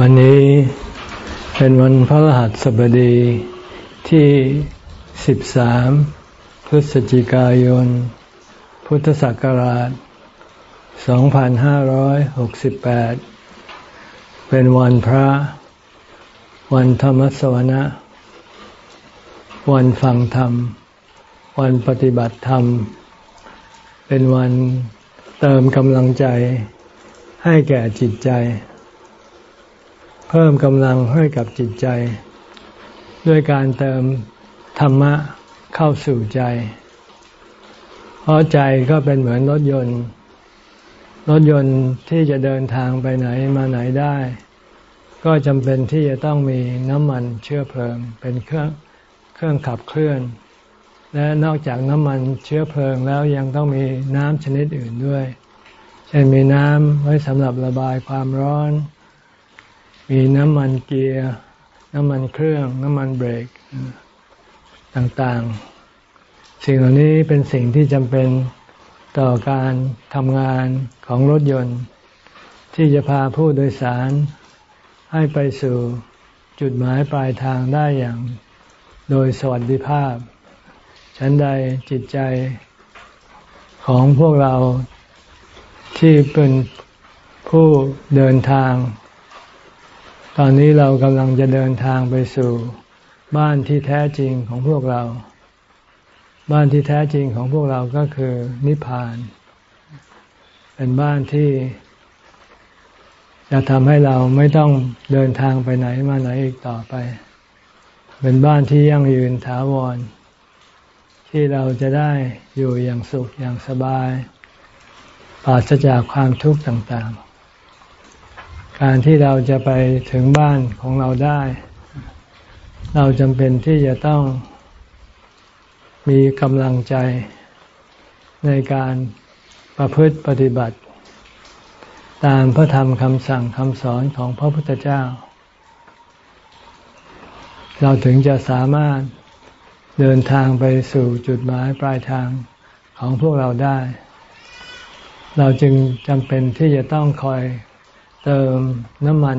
วันนี้เป็นวันพระรหัสบดีที่ 13 พฤศจิกายน พุทธศักราช 2568 เป็นวันพระ วันธรรมสวนะ วันฟังธรรม วันปฏิบัติธรรม เป็นวันเติมกำลังใจให้แก่จิตใจ เพิ่มกำลังให้กับจิตใจ ด้วยการเติมธรรมะเข้าสู่ใจ เพราะใจก็เป็นเหมือนรถยนต์ รถยนต์ที่จะเดินทางไปไหนมาไหนได้ ก็จำเป็นที่จะต้องมีน้ำมันเชื้อเพลิง เป็นเครื่องเครื่องขับเคลื่อน และนอกจากน้ำมันเชื้อเพลิงแล้วยังต้องมีน้ำชนิดอื่นด้วย เช่นมีน้ำไว้สำหรับระบายความร้อน มีน้ำมันเกียร์ น้ำมันเครื่อง น้ำมันเบรกต่างๆ สิ่งเหล่านี้เป็นสิ่งที่จำเป็นต่อการทำงานของรถยนต์ ที่จะพาผู้โดยสารให้ไปสู่จุดหมายปลายทางได้อย่างโดยสวัสดิภาพ ฉันใดจิตใจของพวกเราที่เป็นผู้เดินทาง ตอนนี้เรากำลังจะเดินทางไปสู่บ้านที่แท้จริงของพวกเรา บ้านที่แท้จริงของพวกเราก็คือนิพพาน เป็นบ้านที่ จะทำให้เราไม่ต้องเดินทางไปไหนมาไหนอีกต่อไป เป็นบ้านที่ยั่งยืนถาวร ที่เราจะได้อยู่อย่างสุขอย่างสบายปราศจากความทุกข์ต่างๆ การที่เราจะไปถึงบ้านของเราได้ เราจำเป็นที่จะต้องมีกำลังใจในการประพฤติปฏิบัติ ตามพระธรรมคำสั่งคำสอนของพระพุทธเจ้า เราถึงจะสามารถเดินทางไปสู่จุดหมายปลายทางของพวกเราได้ เราจึงจำเป็นที่จะต้องคอย เติมน้ำมัน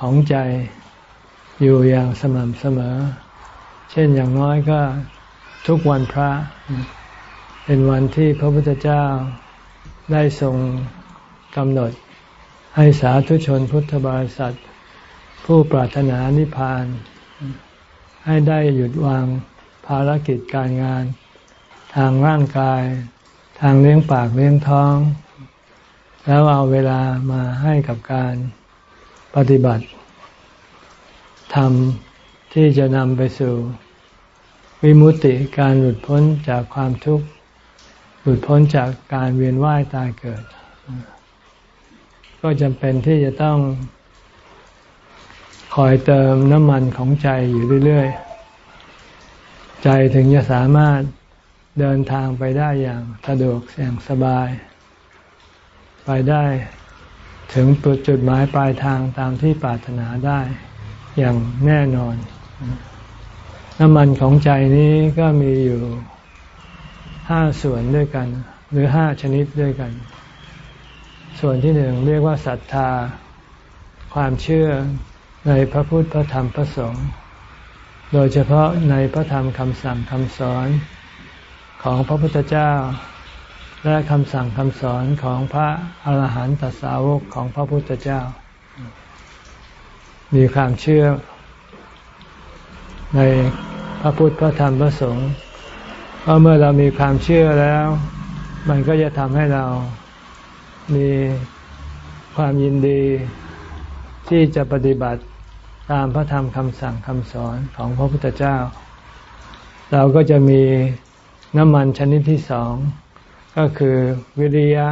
ของใจอยู่อย่างสม่ำเสมอ เช่นอย่างน้อยก็ทุกวันพระ เป็นวันที่พระพุทธเจ้าได้ทรงกำหนดให้สาธุชนพุทธบริษัท ผู้ปรารถนานิพพาน ให้ได้หยุดวางภารกิจการงาน ทางร่างกาย ทางเลี้ยงปากเลี้ยงท้อง แล้วเอาเวลามาให้กับการปฏิบัติทำที่จะนำไปสู่ วิมุติการหลุดพ้นจากความทุกข์หลุดพ้นจากการเวียนว่ายตายเกิด ก็จำเป็นที่จะต้องคอยเติมน้ำมันของใจอยู่เรื่อย ๆ ใจถึงจะสามารถเดินทางไปได้อย่างสะดวกอย่างสบาย ไปได้ถึงจุดหมายปลายทางตามที่ปรารถนาได้อย่างแน่นอน น้ำมันของใจนี้ก็มีอยู่ห้าส่วนด้วยกัน หรือห้าชนิดด้วยกัน ส่วนที่หนึ่งเรียกว่าศรัทธา ความเชื่อในพระพุทธพระธรรมพระสงฆ์โดยเฉพาะในพระธรรมคำสั่งคำสอนของพระพุทธเจ้า และคำสั่งคำสอนของพระอาหารหันตสาวกของพระพุทธเจ้า มีความเชื่อในพระพุทธพระธรรมพระสงฆ์เพราะเมื่อเรามีความเชื่อแล้ว มันก็จะทำให้เรามีความยินดีที่จะปฏิบัติตามพระธรรมคำสั่งคำสอนของพระพุทธเจ้า เราก็จะมีน้ำมันชนิดที่สอง ก็คือวิริยะ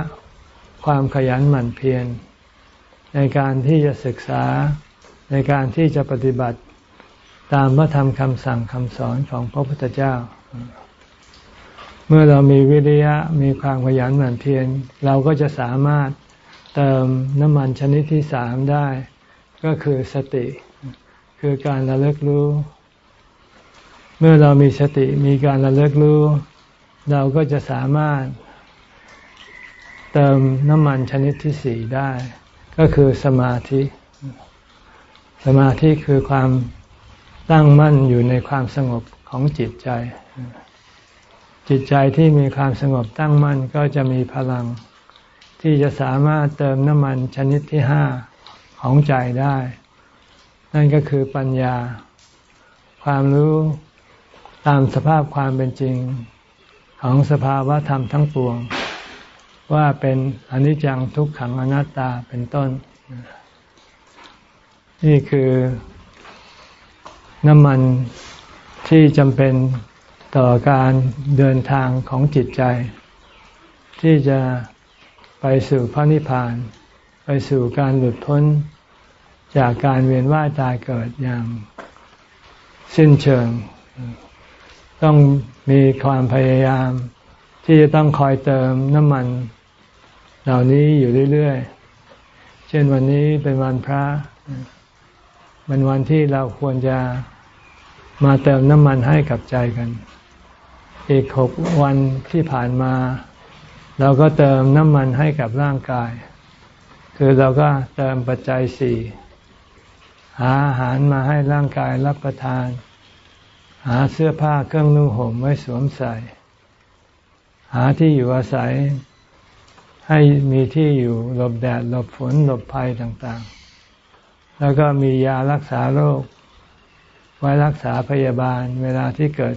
ความขยันหมั่นเพียร ในการที่จะศึกษาในการที่จะปฏิบัติตามพระธรรมคำสั่งคำสอนของพระพุทธเจ้า เมื่อเรามีวิริยะมีความขยันหมั่นเพียร เราก็จะสามารถเติมน้ำมันชนิดที่สามได้ ก็คือสติ คือการระลึกรู้ เมื่อเรามีสติมีการระลึกรู้ เราก็จะสามารถ เติมน้ำมันชนิดที่สี่ได้ ก็คือสมาธิ สมาธิคือความตั้งมั่นอยู่ในความสงบของจิตใจ จิตใจที่มีความสงบตั้งมั่นก็จะมีพลัง ที่จะสามารถเติมน้ำมันชนิดที่ห้าของใจได้ นั่นก็คือปัญญา ความรู้ตามสภาพความเป็นจริงของสภาวะธรรมทั้งปวง ว่าเป็นอนิจจังทุกขังอนัตตาเป็นต้น นี่คือน้ำมันที่จำเป็นต่อการเดินทางของจิตใจ ที่จะไปสู่พระนิพพาน ไปสู่การหลุดพ้นจากการเวียนว่ายตายเกิดอย่างสิ้นเชิง ต้องมีความพยายาม ที่จะต้องคอยเติมน้ำมัน เหล่านี้อยู่เรื่อยๆ เช่นวันนี้เป็นวันพระเป็นวันที่เราควรจะมาเติมน้ำมันให้กับใจกัน อีกหกวันที่ผ่านมา เราก็เติมน้ำมันให้กับร่างกาย คือเราก็เติมปัจจัยสี่หาอาหารมาให้ร่างกายรับประทาน หาเสื้อผ้าเครื่องนุ่งห่มไว้สวมใส่ หาที่อยู่อาศัย ให้มีที่อยู่หลบแดดหลบฝนหลบภัยต่างๆ แล้วก็มียารักษาโรค ไว้รักษาพยาบาลเวลาที่เกิด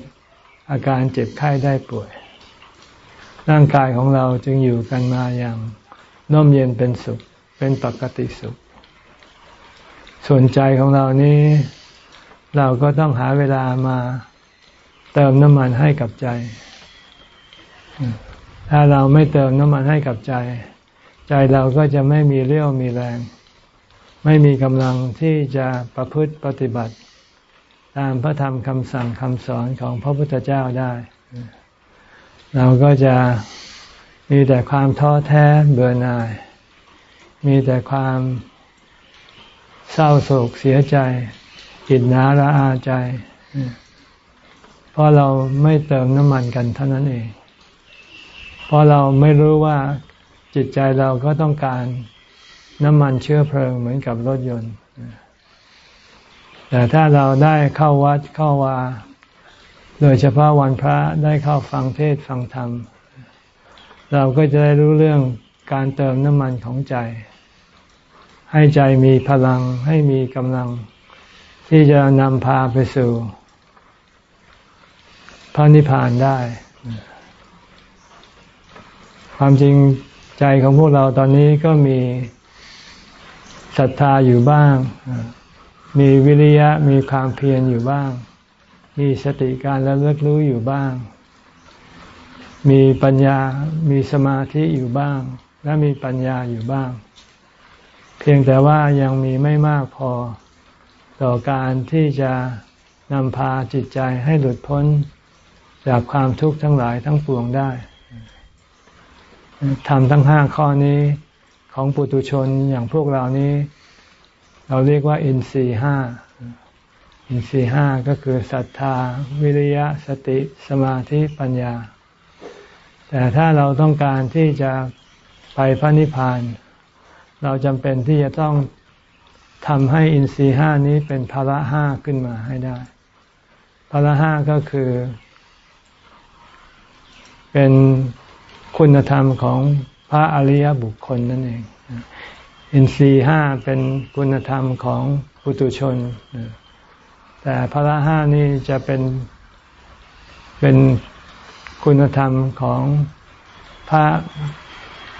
อาการเจ็บไข้ได้ป่วย ร่างกายของเราจึงอยู่กันมาอย่างน่มเย็นเป็นสุขเป็นปกติสุข ส่วนใจของเรานี้ เราก็ต้องหาเวลามาเติมน้ำมันให้กับใจ ถ้าเราไม่เติมน้ำมันให้กับใจ ใจเราก็จะไม่มีเรี่ยวมีแรง ไม่มีกำลังที่จะประพฤติปฏิบัติ ตามพระธรรมคำสั่งคำสอนของพระพุทธเจ้าได้ เราก็จะมีแต่ความท้อแท้เบื่อหน่าย มีแต่ความเศร้าโศกเสียใจจิตนาละอาใจ เพราะเราไม่เติมน้ำมันกันเท่านั้นเอง เพราะเราไม่รู้ว่าจิตใจเราก็ต้องการน้ำมันเชื้อเพลิงเหมือนกับรถยนต์ แต่ถ้าเราได้เข้าวัดเข้าวา โดยเฉพาะวันพระได้เข้าฟังเทศฟังธรรม เราก็จะได้รู้เรื่องการเติมน้ำมันของใจ ให้ใจมีพลังให้มีกำลัง ที่จะนำพาไปสู่พระนิพพานได้ ความจริงใจของพวกเราตอนนี้ก็มีศรัทธาอยู่บ้าง มีวิริยะมีความเพียรอยู่บ้าง มีสติการระลึกรู้อยู่บ้าง มีปัญญา มีสมาธิอยู่บ้าง และมีปัญญาอยู่บ้าง เพียงแต่ว่ายังมีไม่มากพอต่อการที่จะนำพาจิตใจให้หลุดพ้นจากความทุกข์ทั้งหลายทั้งปวงได้ ทำทั้งห้าข้อนี้ของปุตุชนอย่างพวกเรานี้ เราเรียกว่า อินทรีห้าอินทรีห้าก็คือศรัทธา วิริยะสติสมาธิปัญญา แต่ถ้าเราต้องการที่จะไปพระนิพพาน เราจำเป็นที่จะต้องทำให้อินทรีห้านี้เป็นภาระห้าขึ้นมาให้ได้ภาระห้าก็คือ เป็น คุณธรรมของพระอริยบุคคลนั่นเอง อินทรีห้าเป็นคุณธรรมของปุตุชน แต่พระห้านี่จะเป็นเป็นคุณธรรมของพระ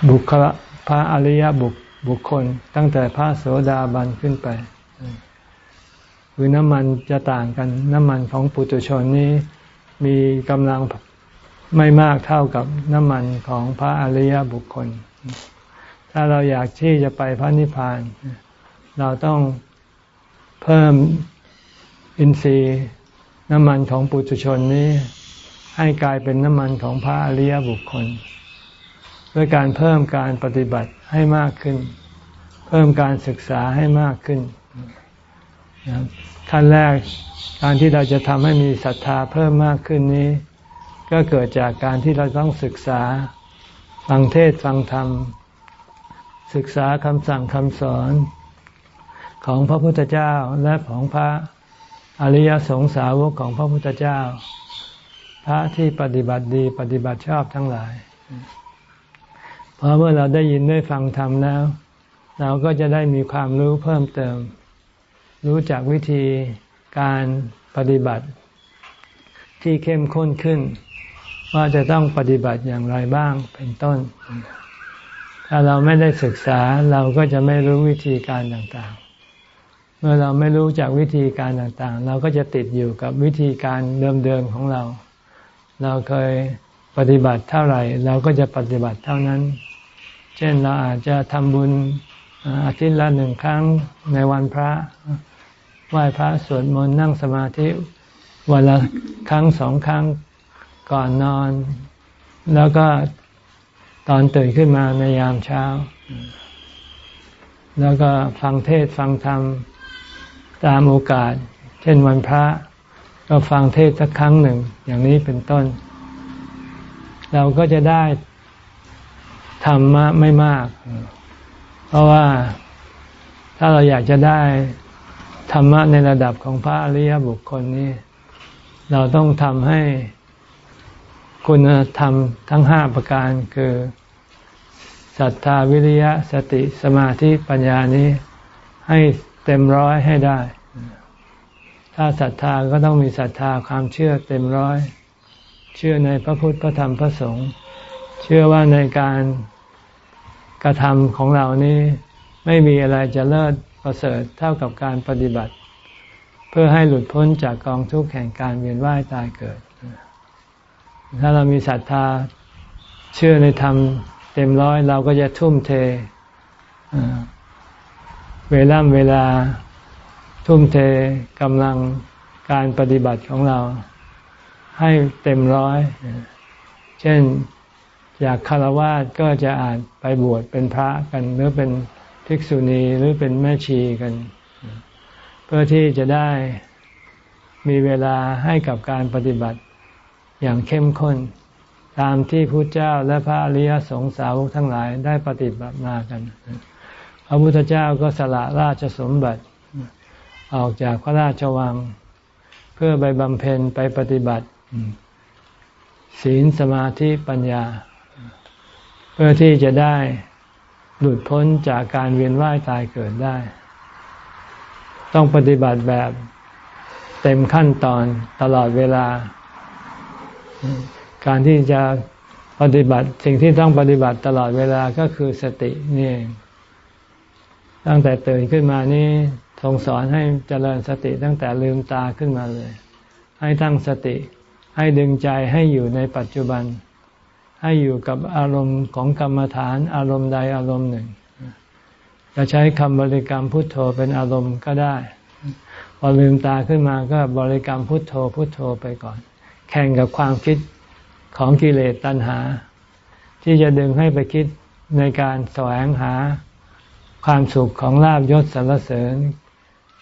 บุคลพระอริยบุคบุคคล ตั้งแต่พระโสดาบันขึ้นไปคือน้ำมันจะต่างกัน น้ำมันของปุตุชนนี้มีกำลัง ไม่มากเท่ากับน้ำมันของพระอริยบุคคล ถ้าเราอยากที่จะไปพระนิพพาน เราต้องเพิ่มอินทรีย์น้ำมันของปุถุชนนี้ ให้กลายเป็นน้ำมันของพระอริยบุคคล ด้วยการเพิ่มการปฏิบัติให้มากขึ้น เพิ่มการศึกษาให้มากขึ้นขั้นแรกการที่เราจะทำให้มีศรัทธาเพิ่มมากขึ้นนี้ ก็เกิดจากการที่เราต้องศึกษาฟังเทศฟังธรรม ศึกษาคำสั่งคำสอนของพระพุทธเจ้าและของพระอริยสงสาวกของพระพุทธเจ้า พระที่ปฏิบัติดีปฏิบัติชอบทั้งหลายพอเมื่อเราได้ยินได้ฟังธรรมแล้ว เราก็จะได้มีความรู้เพิ่มเติม รู้จักวิธีการปฏิบัติที่เข้มข้นขึ้น ว่าจะต้องปฏิบัติอย่างไรบ้างเป็นต้น ถ้าเราไม่ได้ศึกษาเราก็จะไม่รู้วิธีการต่างๆ เมื่อเราไม่รู้จากวิธีการต่างๆ เราก็จะติดอยู่กับวิธีการเดิมๆของเรา เราเคยปฏิบัติเท่าไหร่ เราก็จะปฏิบัติเท่านั้น เช่นเราอาจจะทำบุญอาทิตย์ละหนึ่งครั้งในวันพระไหว้พระสวดมนต์นั่งสมาธิวันละครั้งสองครั้ง ก่อนนอน แล้วก็ตอนตื่นขึ้นมาในยามเช้า แล้วก็ฟังเทศฟังธรรมตามโอกาส เช่นวันพระ ก็ฟังเทศสักครั้งหนึ่ง อย่างนี้เป็นต้น เราก็จะได้ธรรมะไม่มาก เพราะว่าถ้าเราอยากจะได้ธรรมะในระดับของพระอริยบุคคลนี้ เราต้องทำให้ คุณธรรมทั้งห้าประการคือศรัทธาวิริยะสติสมาธิปัญญานี้ให้เต็มร้อยให้ได้ ถ้าศรัทธาก็ต้องมีศรัทธาความเชื่อเต็มร้อย เชื่อในพระพุทธพระธรรมพระสงฆ์ เชื่อว่าในการกระทำของเรานี้ไม่มีอะไรจะเลิศประเสริฐเท่ากับการปฏิบัติ เพื่อให้หลุดพ้นจากกองทุกข์แห่งการเวียนว่ายตายเกิด ถ้าเรามีศรัทธาเชื่อในธรรมเต็มร้อยเราก็จะทุ่มเทเวลาเวลาทุ่มเทกำลังการปฏิบัติของเรา ให้เต็มร้อย เช่นอยากคารวะก็จะอาจไปบวชเป็นพระกัน หรือเป็นภิกษุณีหรือเป็นแม่ชีกัน เพื่อที่จะได้มีเวลาให้กับการปฏิบัติ อย่างเข้มข้น ตามที่พระเจ้าและพระอริยสงสาวกทั้งหลายได้ปฏิบัติมากัน พระพุทธเจ้าก็สละราชสมบัติ ออกจากพระราชวัง เพื่อไปบำเพ็ญไปปฏิบัติ ศีลสมาธิปัญญา เพื่อที่จะได้หลุดพ้นจากการเวียนว่ายตายเกิดได้ ต้องปฏิบัติแบบเต็มขั้นตอนตลอดเวลา การที่จะปฏิบัติสิ่งที่ต้องปฏิบัติตลอดเวลาก็คือสตินี่ตั้งแต่ตื่นขึ้นมานี่ทรงสอนให้เจริญสติตั้งแต่ลืมตาขึ้นมาเลย ให้ตั้งสติ ให้ดึงใจให้อยู่ในปัจจุบัน ให้อยู่กับอารมณ์ของกรรมฐานอารมณ์ใดอารมณ์หนึ่ง จะใช้คำบริกรรมพุทโธเป็นอารมณ์ก็ได้ พอลืมตาขึ้นมาก็บริกรรมพุทโธพุทโธไปก่อน แข่งกับความคิดของกิเลสตัณหา ที่จะดึงให้ไปคิดในการแสวงหาความสุขของลาบยศสรรเสริญ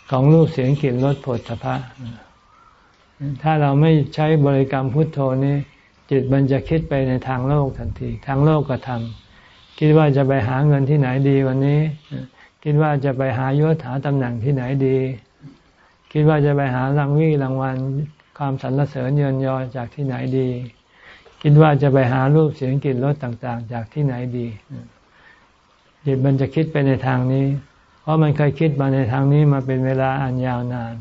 ของรูปเสียงกลิ่นรสผลสะพะถ้าเราไม่ใช้บริกรรมพุทโธนี้จิตมันจะคิดไปในทางโลกทันที ทางโลกก็ทำคิดว่าจะไปหาเงินที่ไหนดีวันนี้ คิดว่าจะไปหายศหาตำแหน่งที่ไหนดี คิดว่าจะไปหารางวี่รางวัล ความสรรเสริญเยินยอจากที่ไหนดี คิดว่าจะไปหารูปเสียงกลิ่นรสต่าง ๆ จากที่ไหนดีจิตมันจะคิดไปในทางนี้ เพราะมันเคยคิดมาในทางนี้มาเป็นเวลาอันยาวนาน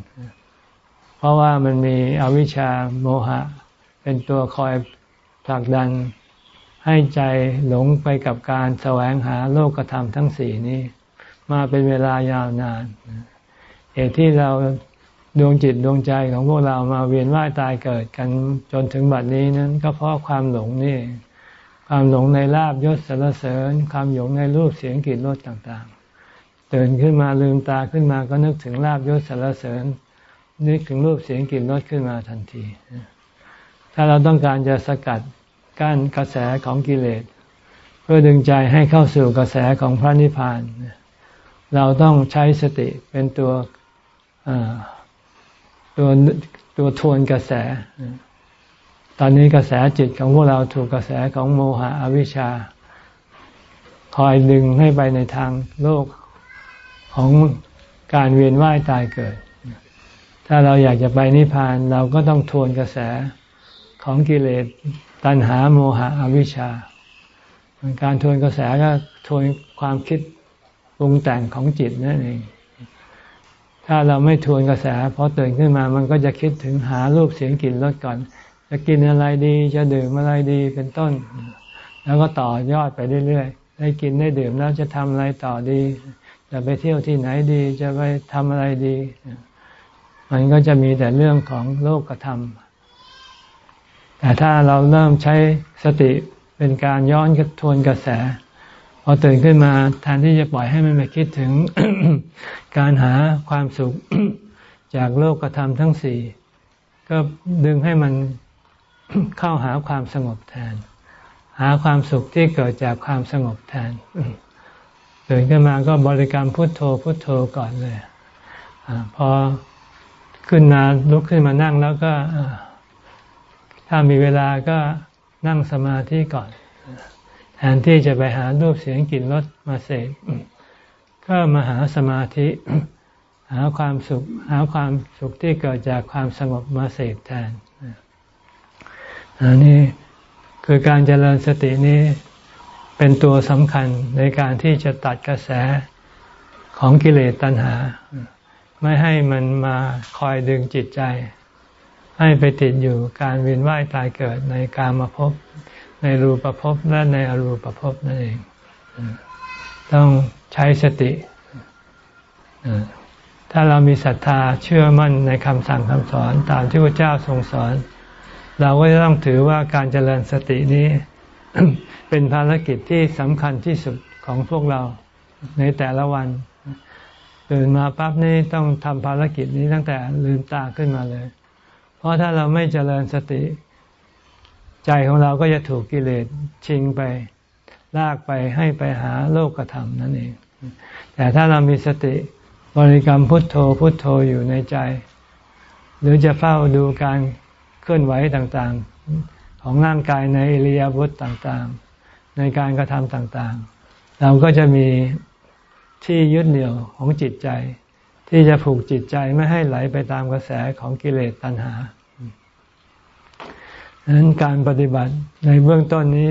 เพราะว่ามันมีอวิชชาโมหะ เป็นตัวคอยผลักดันให้ใจหลงไปกับการแสวงหาโลกธรรมทั้งสี่นี้ มาเป็นเวลายาวนานเหตุที่เรา ดวงจิตดวงใจของพวกเรามาเวียนว่ายตายเกิดกันจนถึงบัดนี้นั้น ก็เพราะความหลงนี่ ความหลงในลาบยศสรรเสริญ ความหลงในรูปเสียงกลิ่นรสต่างๆตื่นขึ้นมาลืมตาขึ้นมาก็นึกถึงลาบยศสรรเสริญ นึกถึงรูปเสียงกลิ่นรสขึ้นมาทันที ถ้าเราต้องการจะสกัดกั้นกระแสของกิเลส เพื่อดึงใจให้เข้าสู่กระแสของพระนิพพาน เราต้องใช้สติเป็นตัว ตัวตัวทวนกระแส ตอนนี้กระแสจิตของพวกเราถูกกระแสของโมหะอวิชชา คอยดึงให้ไปในทางโลกของการเวียนว่ายตายเกิด ถ้าเราอยากจะไปนิพพานเราก็ต้องทวนกระแสของกิเลสตัณหาโมหะอวิชชา การทวนกระแสก็ทวนความคิดปรุงแต่งของจิตนั่นเอง ถ้าเราไม่ทวนกระแสพอตื่นขึ้นมามันก็จะคิดถึงหารูปเสียงกลิ่นรสก่อน จะกินอะไรดีจะดื่มอะไรดีเป็นต้น แล้วก็ต่อยอดไปเรื่อยๆได้กินได้ดื่มแล้วจะทำอะไรต่อดี จะไปเที่ยวที่ไหนดี จะไปทำอะไรดี มันก็จะมีแต่เรื่องของโลกธรรมแต่ถ้าเราเริ่มใช้สติเป็นการย้อนทวนกระแส พอตื่นขึ้นมาแทนที่จะปล่อยให้มันไปคิดถึงการหาความสุขจากโลกธรรมทั้งสี่ก็ดึงให้มันเข้าหาความสงบแทน หาความสุขที่เกิดจากความสงบแทนตื่นขึ้นมาก็บริกรรมพุทโธพุทโธก่อนเลยอพอขึ้นมาลุกขึ้นมานั่งแล้วก็ถ้ามีเวลาก็นั่งสมาธิก่อน ทนที่จะไปหารูปเสียงกลิ่นรสมาเสพก็มาหาสมาธิ หาความสุข หาความสุขที่เกิดจากความสงบมาเสพแทนอันนี้คือการเจริญสตินี้เป็นตัวสำคัญในการที่จะตัดกระแสของกิเลสตัณหา ไม่ให้มันมาคอยดึงจิตใจ ให้ไปติดอยู่การเวียนว่ายตายเกิดในกามาภพ ในรูปภพและในอรูปภพนั่นเอง ต้องใช้สติถ้าเรามีศรัทธาเชื่อมั่นในคำสั่งคำสอนตามที่พระเจ้าทรงสอน เราก็จะต้องถือว่าการเจริญสตินี้ เป็นภารกิจที่สำคัญที่สุดของพวกเราในแต่ละวันตื่นมาปั๊บนี่ต้องทำภารกิจนี้ตั้งแต่ลืมตาขึ้นมาเลย เพราะถ้าเราไม่เจริญสติ ใจของเราก็จะถูกกิเลสชิงไปลากไปให้ไปหาโลกธรรมนั่นเอง แต่ถ้าเรามีสติบริกรรมพุทโธพุทโธอยู่ในใจ หรือจะเฝ้าดูการเคลื่อนไหวต่างๆ ของร่างกายในอิริยาบถต่างๆ ในการกระทำต่างๆ เราก็จะมีที่ยึดเหนี่ยวของจิตใจ ที่จะผูกจิตใจไม่ให้ไหลไปตามกระแสของกิเลสตัณหา ดังนั้นการปฏิบัติในเบื้องต้นนี้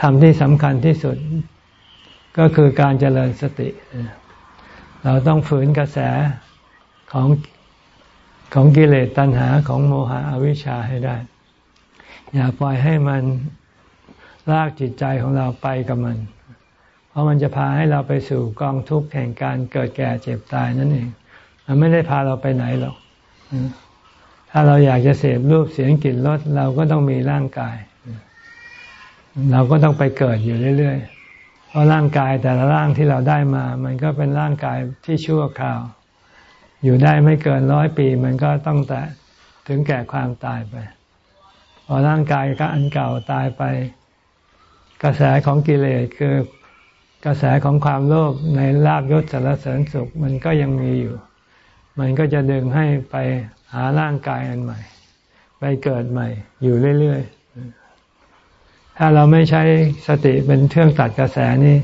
ทำที่สำคัญที่สุด ก็คือการเจริญสติ เราต้องฝืนกระแสของของกิเลสตัณหาของโมหะอวิชชาให้ได้ อย่าปล่อยให้มันลากจิตใจของเราไปกับมัน เพราะมันจะพาให้เราไปสู่กองทุกข์แห่งการเกิดแก่เจ็บตายนั่นเอง มันไม่ได้พาเราไปไหนหรอก ถ้าเราอยากจะเสพรูปเสียงกลิ่นรสเราก็ต้องมีร่างกาย เราก็ต้องไปเกิดอยู่เรื่อยๆ เพราะร่างกายแต่ละร่างที่เราได้มา มันก็เป็นร่างกายที่ชั่วคราว อยู่ได้ไม่เกินร้อยปี มันก็ต้องแต่ถึงแก่ความตายไป พอร่างกายก็อันเก่าตายไป กระแสของกิเลสคือกระแสของความโลภในลาบยศสารเสริญสุขมันก็ยังมีอยู่ มันก็จะดึงให้ไปหาร่างกายอันใหม่ ไปเกิดใหม่ อยู่เรื่อยๆ ถ้าเราไม่ใช้สติเป็นเครื่องตัดกระแสนี้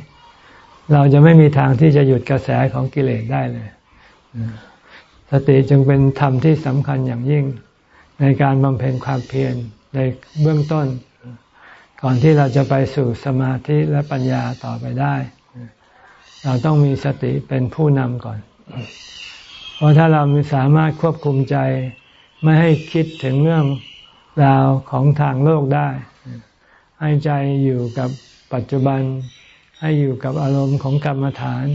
เราจะไม่มีทางที่จะหยุดกระแสของกิเลสได้เลย สติจึงเป็นธรรมที่สำคัญอย่างยิ่ง ในการบำเพ็ญความเพียรในเบื้องต้น ก่อนที่เราจะไปสู่สมาธิและปัญญาต่อไปได้ เราต้องมีสติเป็นผู้นำก่อน เพราะถ้าเรามีสามารถควบคุมใจ ไม่ให้คิดถึงเรื่องราวของทางโลกได้ ให้ใจอยู่กับปัจจุบัน ให้อยู่กับอารมณ์ของกรรมฐาน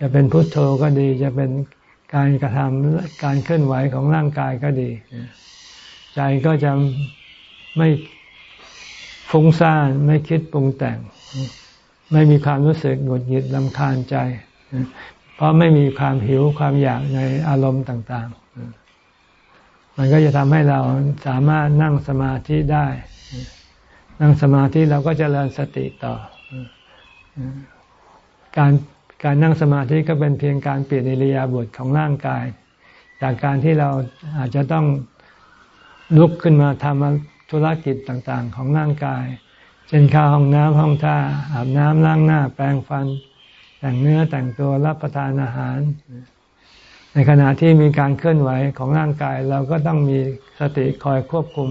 จะเป็นพุทโธก็ดี จะเป็นการกระทำการเคลื่อนไหวของร่างกายก็ดี ใจก็จะไม่ฟุ้งซ่านไม่คิดปรุงแต่ง ไม่มีความรู้สึกหงุดหงิดลำคาญใจ เพราะไม่มีความหิวความอยากในอารมณ์ต่าง ๆ มันก็จะทำให้เราสามารถนั่งสมาธิได้ นั่งสมาธิเราก็จเจริญสติต่อ การการนั่งสมาธิก็เป็นเพียงการเปลี่ยนอิริยาบถของร่างกาย จากการที่เราอาจจะต้องลุกขึ้นมาทำธุรกิจต่างๆ ของร่างกาย เช่นเข้าห้องน้ำห้องท่าอาบน้ำล้างหน้า แปรงฟัน แต่งเนื้อแต่งตัวรับประทานอาหาร ในขณะที่มีการเคลื่อนไหวของร่างกายเราก็ต้องมีสติคอยควบคุม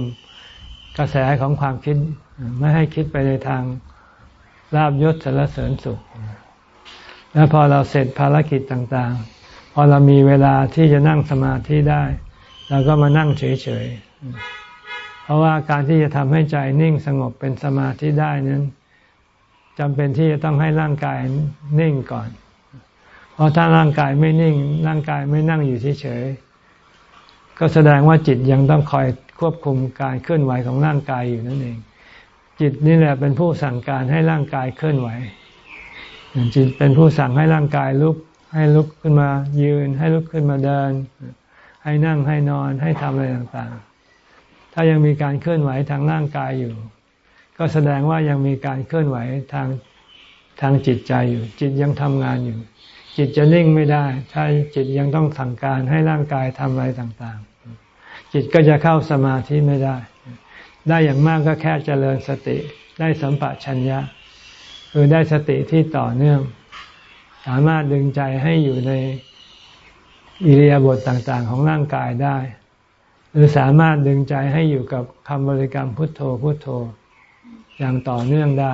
กระแสของความคิด ไม่ให้คิดไปในทางลาบยศสารเสริญสุข แล้วพอเราเสร็จภารกิจต่างๆ พอเรามีเวลาที่จะนั่งสมาธิได้ เราก็มานั่งเฉยๆ เพราะว่าการที่จะทำให้ใจนิ่งสงบเป็นสมาธิได้นั้น จำเป็นที่จะต้องให้ร่างกายนิ่งก่อน เพราะถ้าร่างกายไม่นิ่ง ร่างกายไม่นั่งอยู่เฉยๆก็แสดงว่าจิตยังต้องคอยควบคุมการเคลื่อนไหวของร่างกายอยู่นั่นเอง จิตนี่แหละเป็นผู้สั่งการให้ร่างกายเคลื่อนไหว จิตเป็นผู้สั่งให้ร่างกายลุก ให้ลุกขึ้นมายืน ให้ลุกขึ้นมาเดิน ให้นั่งให้นอนให้ทำอะไรต่างๆ ถ้ายังมีการเคลื่อนไหวทางร่างกายอยู่ ก็แสดงว่ายังมีการเคลื่อนไหวทางทางจิตใจอยู่ จิตยังทำงานอยู่ จิตจะนิ่งไม่ได้ ถ้าจิตยังต้องสั่งการให้ร่างกายทำอะไรต่างๆ จิตก็จะเข้าสมาธิไม่ได้ ได้อย่างมากก็แค่เจริญสติ ได้สัมปชัญญะ คือได้สติที่ต่อเนื่อง สามารถดึงใจให้อยู่ในอิริยาบถต่างๆ ของร่างกายได้ หรือสามารถดึงใจให้อยู่กับคำบริกรรมพุทโธพุทโธ อย่างต่อเนื่องได้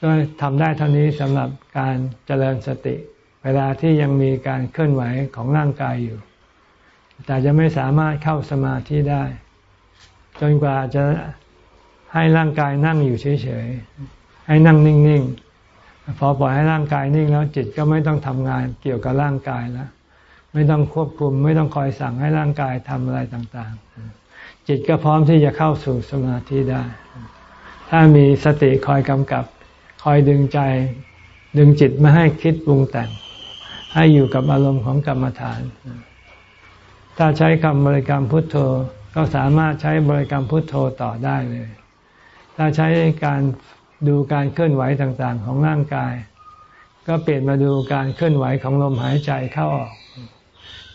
ก็ทำได้เท่านี้สำหรับการเจริญสติ เวลาที่ยังมีการเคลื่อนไหวของร่างกายอยู่ แต่จะไม่สามารถเข้าสมาธิได้ จนกว่าจะให้ร่างกายนั่งอยู่เฉยๆ ให้นั่งนิ่งๆ พอปล่อยให้ร่างกายนิ่งแล้วจิตก็ไม่ต้องทำงานเกี่ยวกับร่างกายแล้ว ไม่ต้องควบคุม ไม่ต้องคอยสั่งให้ร่างกายทำอะไรต่างๆ จิตก็พร้อมที่จะเข้าสู่สมาธิได้ ถ้ามีสติคอยกำกับ คอยดึงใจ ดึงจิตไม่ให้คิดปรุงแต่ง ให้อยู่กับอารมณ์ของกรรมฐาน ถ้าใช้คำบริกรรมพุทโธก็สามารถใช้บริกรรมพุทโธต่อได้เลย ถ้าใช้การดูการเคลื่อนไหวต่างๆ ของร่างกาย ก็เปลี่ยนมาดูการเคลื่อนไหวของลมหายใจเข้าออก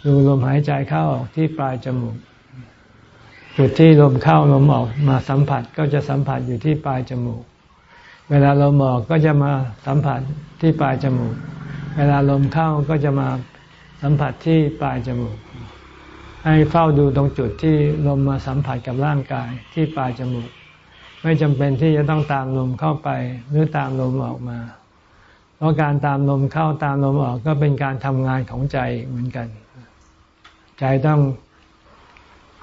ดูลมหายใจเข้าออกที่ปลายจมูก จุดที่ลมเข้าลมออกมาสัมผัสก็จะสัมผัสอยู่ที่ปลายจมูก เวลาลมออกก็จะมาสัมผัสที่ปลายจมูก เวลาลมเข้าก็จะมาสัมผัสที่ปลายจมูก ให้เฝ้าดูตรงจุดที่ลมมาสัมผัสกับร่างกายที่ปลายจมูก ไม่จำเป็นที่จะต้องตามลมเข้าไปหรือตามลมออกมา เพราะการตามลมเข้าตามลมออกก็เป็นการทำงานของใจเหมือนกัน ใจต้อง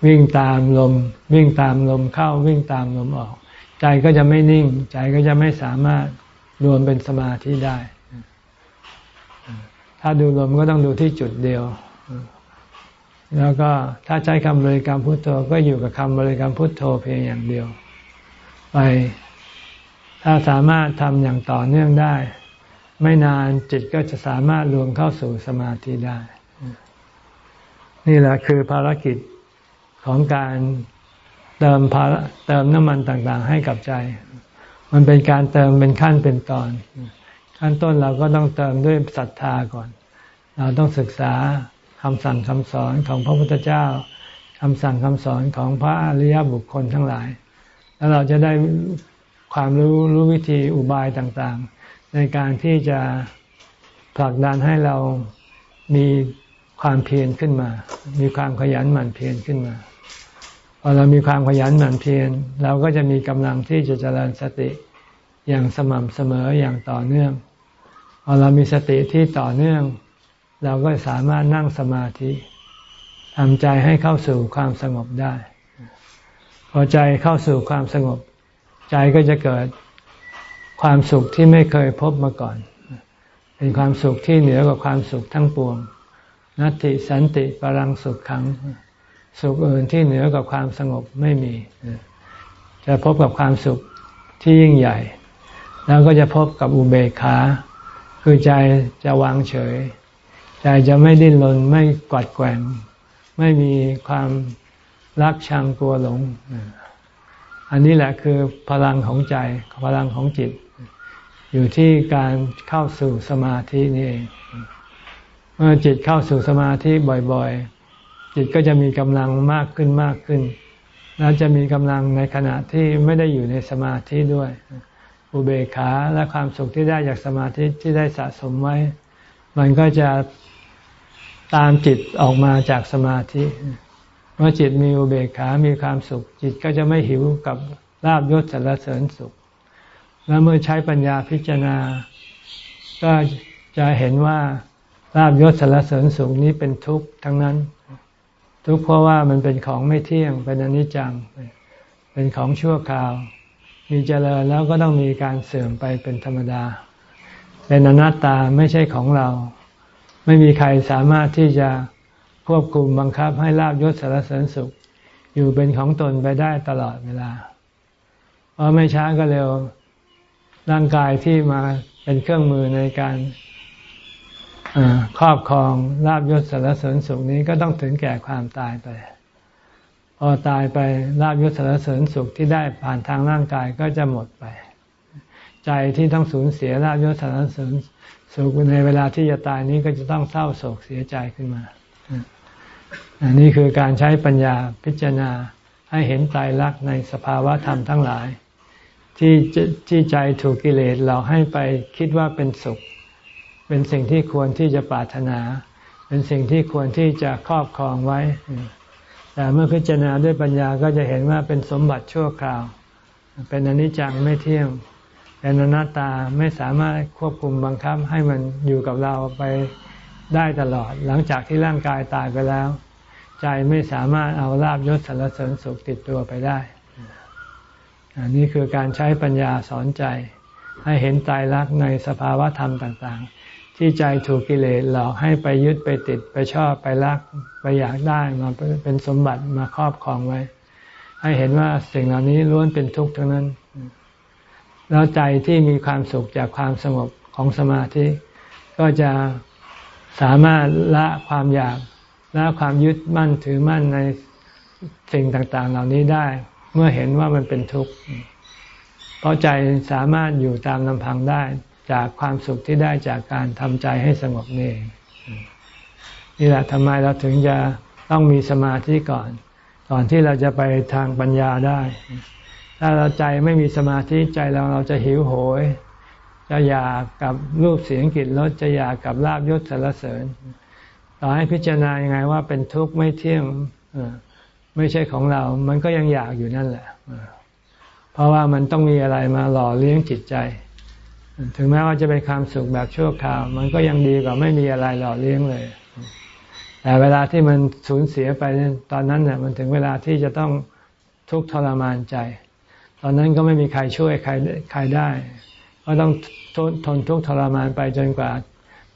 วิ่งตามลม วิ่งตามลมเข้าวิ่งตามลมออก ใจก็จะไม่นิ่ง ใจก็จะไม่สามารถรวมเป็นสมาธิได้ ถ้าดูลมก็ต้องดูที่จุดเดียว แล้วก็ถ้าใช้คำบริกรรมพุทโธก็อยู่กับคำบริกรรมพุทโธเพียงอย่างเดียว ไป ถ้าสามารถทำอย่างต่อเนื่องได้ ไม่นานจิตก็จะสามารถรวมเข้าสู่สมาธิได้ นี่แหละคือภารกิจ ของการเติมพาเติมน้ำมันต่างๆ ให้กับใจ มันเป็นการเติมเป็นขั้นเป็นตอน ขั้นต้นเราก็ต้องเติมด้วยศรัทธาก่อน เราต้องศึกษาคำสั่งคำสอนของพระพุทธเจ้าคำสั่งคำสอนของพระอริยบุคคลทั้งหลาย แล้วเราจะได้ความรู้รู้วิธีอุบายต่างๆ ในการที่จะผลักดันให้เรามีความเพียรขึ้นมา มีความขยันหมั่นเพียรขึ้นมา อเรามีความขยันหมั่นเพียรเราก็จะมีกำลังที่จะเจริญสติอย่างสม่ำเสมออย่างต่อเนื่องพอเรามีสติที่ต่อเนื่อง เราก็สามารถนั่งสมาธิทำใจให้เข้าสู่ความสงบได้ พอใจเข้าสู่ความสงบ ใจก็จะเกิดความสุขที่ไม่เคยพบมาก่อน เป็นความสุขที่เหนือกว่าความสุขทั้งปวง นัตติสันติปรังสุขขัง สุขอื่นที่เหนือกว่าความสงบไม่มี จะพบกับความสุขที่ยิ่งใหญ่ แล้วก็จะพบกับอุเบกขา คือใจจะวางเฉย ใจจะไม่ดิ้นรนไม่กัดแกว่งไม่มีความรักชังกลัวหลง อันนี้แหละคือพลังของใจพลังของจิต อยู่ที่การเข้าสู่สมาธินี่เอง เมื่อจิตเข้าสู่สมาธิบ่อย ๆ จิตก็จะมีกำลังมากขึ้นมากขึ้น แล้วจะมีกำลังในขณะที่ไม่ได้อยู่ในสมาธิด้วย อุเบกขาและความสุขที่ได้จากสมาธิที่ได้สะสมไว้ มันก็จะตามจิตออกมาจากสมาธิ เมื่อจิตมีอุเบกขา มีความสุข จิตก็จะไม่หิวกับลาบยศสรรเสริญสุข แล้วเมื่อใช้ปัญญาพิจารณา ก็จะเห็นว่าลาบยศสรรเสริญสุขนี้เป็นทุกข์ทั้งนั้น ทุกข์เพราะว่ามันเป็นของไม่เที่ยง เป็นอนิจจัง เป็นของชั่วคราว มีเจริญแล้วก็ต้องมีการเสื่อมไปเป็นธรรมดา เป็นอนัตตาไม่ใช่ของเรา ไม่มีใครสามารถที่จะควบคุมบังคับให้ลาบยศสารเสริญสุข อยู่เป็นของตนไปได้ตลอดเวลา เพราะไม่ช้าก็เร็วร่างกายที่มาเป็นเครื่องมือในการ ครอบครองลาบยศสารเสริญสุขนี้ก็ต้องถึงแก่ความตายไป พอตายไปลาบยศสารเสริญสุขที่ได้ผ่านทางร่างกายก็จะหมดไป ใจที่ต้องสูญเสียลาบยศสารเสริญสุขในเวลาที่จะตายนี้ก็จะต้องเศร้าโศกเสียใจขึ้นมาอันนี้คือการใช้ปัญญาพิจารณาให้เห็นใจรักในสภาวะธรรมทั้งหลาย ที่ที่ใจถูกกิเลสเราให้ไปคิดว่าเป็นสุข เป็นสิ่งที่ควรที่จะปรารถนา เป็นสิ่งที่ควรที่จะครอบครองไว้ แต่เมื่อพิจารณาด้วยปัญญาก็จะเห็นว่าเป็นสมบัติชั่วคราว เป็นอนิจจังไม่เที่ยงเป็นอนัตตาไม่สามารถควบคุมบังคับให้มันอยู่กับเราไปได้ตลอด หลังจากที่ร่างกายตายไปแล้ว ใจไม่สามารถเอาลาบยศสารเสริญสุขติดตัวไปได้อันนี้คือการใช้ปัญญาสอนใจ ให้เห็นตายรักในสภาวะธรรมต่าง ที่ใจถูกกิเลสหลอกให้ไปยึดไปติดไปชอบไปรักไปอยากได้มาเป็นสมบัติมาครอบครองไว้ ให้เห็นว่าสิ่งเหล่านี้ล้วนเป็นทุกข์ทั้งนั้น แล้วใจที่มีความสุขจากความสงบของสมาธิ ก็จะสามารถละความอยากละความยึดมั่นถือมั่นในสิ่งต่างๆ เหล่านี้ได้ เมื่อเห็นว่ามันเป็นทุกข์เพราะใจสามารถอยู่ตามลำพังได้ จากความสุขที่ได้จากการทำใจให้สงบนี่นี่แหละทำไมเราถึงจะต้องมีสมาธิก่อน ก่อนที่เราจะไปทางปัญญาได้ ถ้าเราใจไม่มีสมาธิใจเราเราจะหิวโหย จะอยากกับรูปเสียงกลิ่นรสจะอยากกับลาบยศสารเสริญ ต่อให้พิจารณายังไงว่าเป็นทุกข์ไม่เที่ยงไม่ใช่ของเรา มันก็ยังอยากอยู่นั่นแหละ เพราะว่ามันต้องมีอะไรมาหล่อเลี้ยงจิตใจ ถึงแม้ว่าจะเป็นความสุขแบบชั่วคราว มันก็ยังดีกว่าไม่มีอะไรหล่อเลี้ยงเลย แต่เวลาที่มันสูญเสียไปตอนนั้นเนี่ยมันถึงเวลาที่จะต้องทุกข์ทรมานใจ ตอนนั้นก็ไม่มีใครช่วยใครใครได้ ก็ต้องทนทนทุกข์ทรมานไปจนกว่า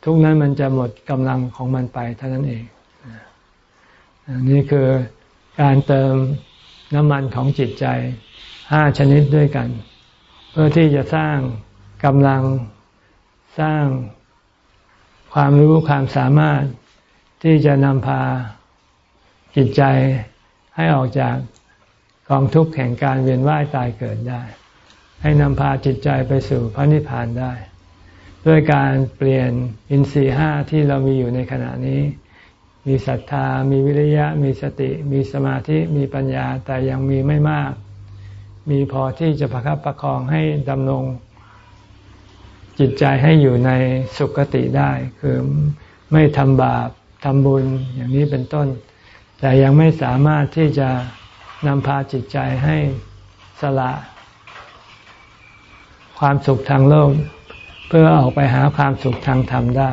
ทุกนั้นมันจะหมดกำลังของมันไปเท่านั้นเองนี่คือการเติมน้ำมันของจิตใจห้าชนิดด้วยกัน เพื่อที่จะสร้าง กำลังสร้างความรู้ความสามารถที่จะนำพาจิตใจให้ออกจากกองทุกข์แห่งการเวียนว่ายตายเกิดได้ ให้นำพาจิตใจไปสู่พระนิพพานได้ ด้วยการเปลี่ยนอินทรีห้าที่เรามีอยู่ในขณะนี้ มีศรัทธา มีวิริยะ มีสติ มีสมาธิ มีปัญญาแต่ยังมีไม่มาก มีพอที่จะประคับประคองให้ดำรง จิตใจให้อยู่ในสุคติได้ คือไม่ทำบาปทำบุญอย่างนี้เป็นต้น แต่ยังไม่สามารถที่จะนำพาจิตใจให้สละ ความสุขทางโลก เพื่อออกไปหาความสุขทางธรรมได้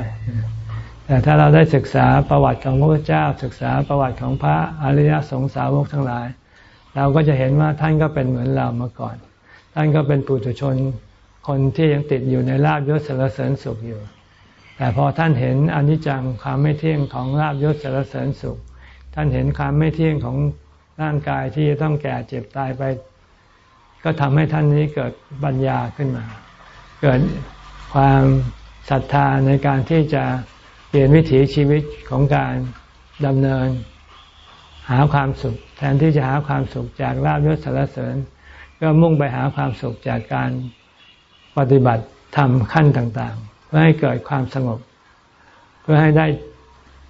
แต่ถ้าเราได้ศึกษาประวัติของพระพุทธเจ้า ศึกษาประวัติของพระอริยสงสาวกทั้งหลาย เราก็จะเห็นว่าท่านก็เป็นเหมือนเรามาก่อน ท่านก็เป็นปุถุชน คนที่ยังติดอยู่ในลาบยศสารเสริญสุขอยู่ แต่พอท่านเห็นอนิจจังความไม่เที่ยงของลาบยศสารเสริญสุข ท่านเห็นความไม่เที่ยงของร่างกายที่ต้องแก่เจ็บตายไป ก็ทำให้ท่านนี้เกิดปัญญาขึ้นมา เกิดความศรัทธาในการที่จะเปลี่ยนวิถีชีวิตของการดำเนิน หาความสุข แทนที่จะหาความสุขจากลาบยศสารเสริญ ก็มุ่งไปหาความสุขจากการ ปฏิบัติทำขั้นต่างๆ เพื่อให้เกิดความสงบ เพื่อให้ได้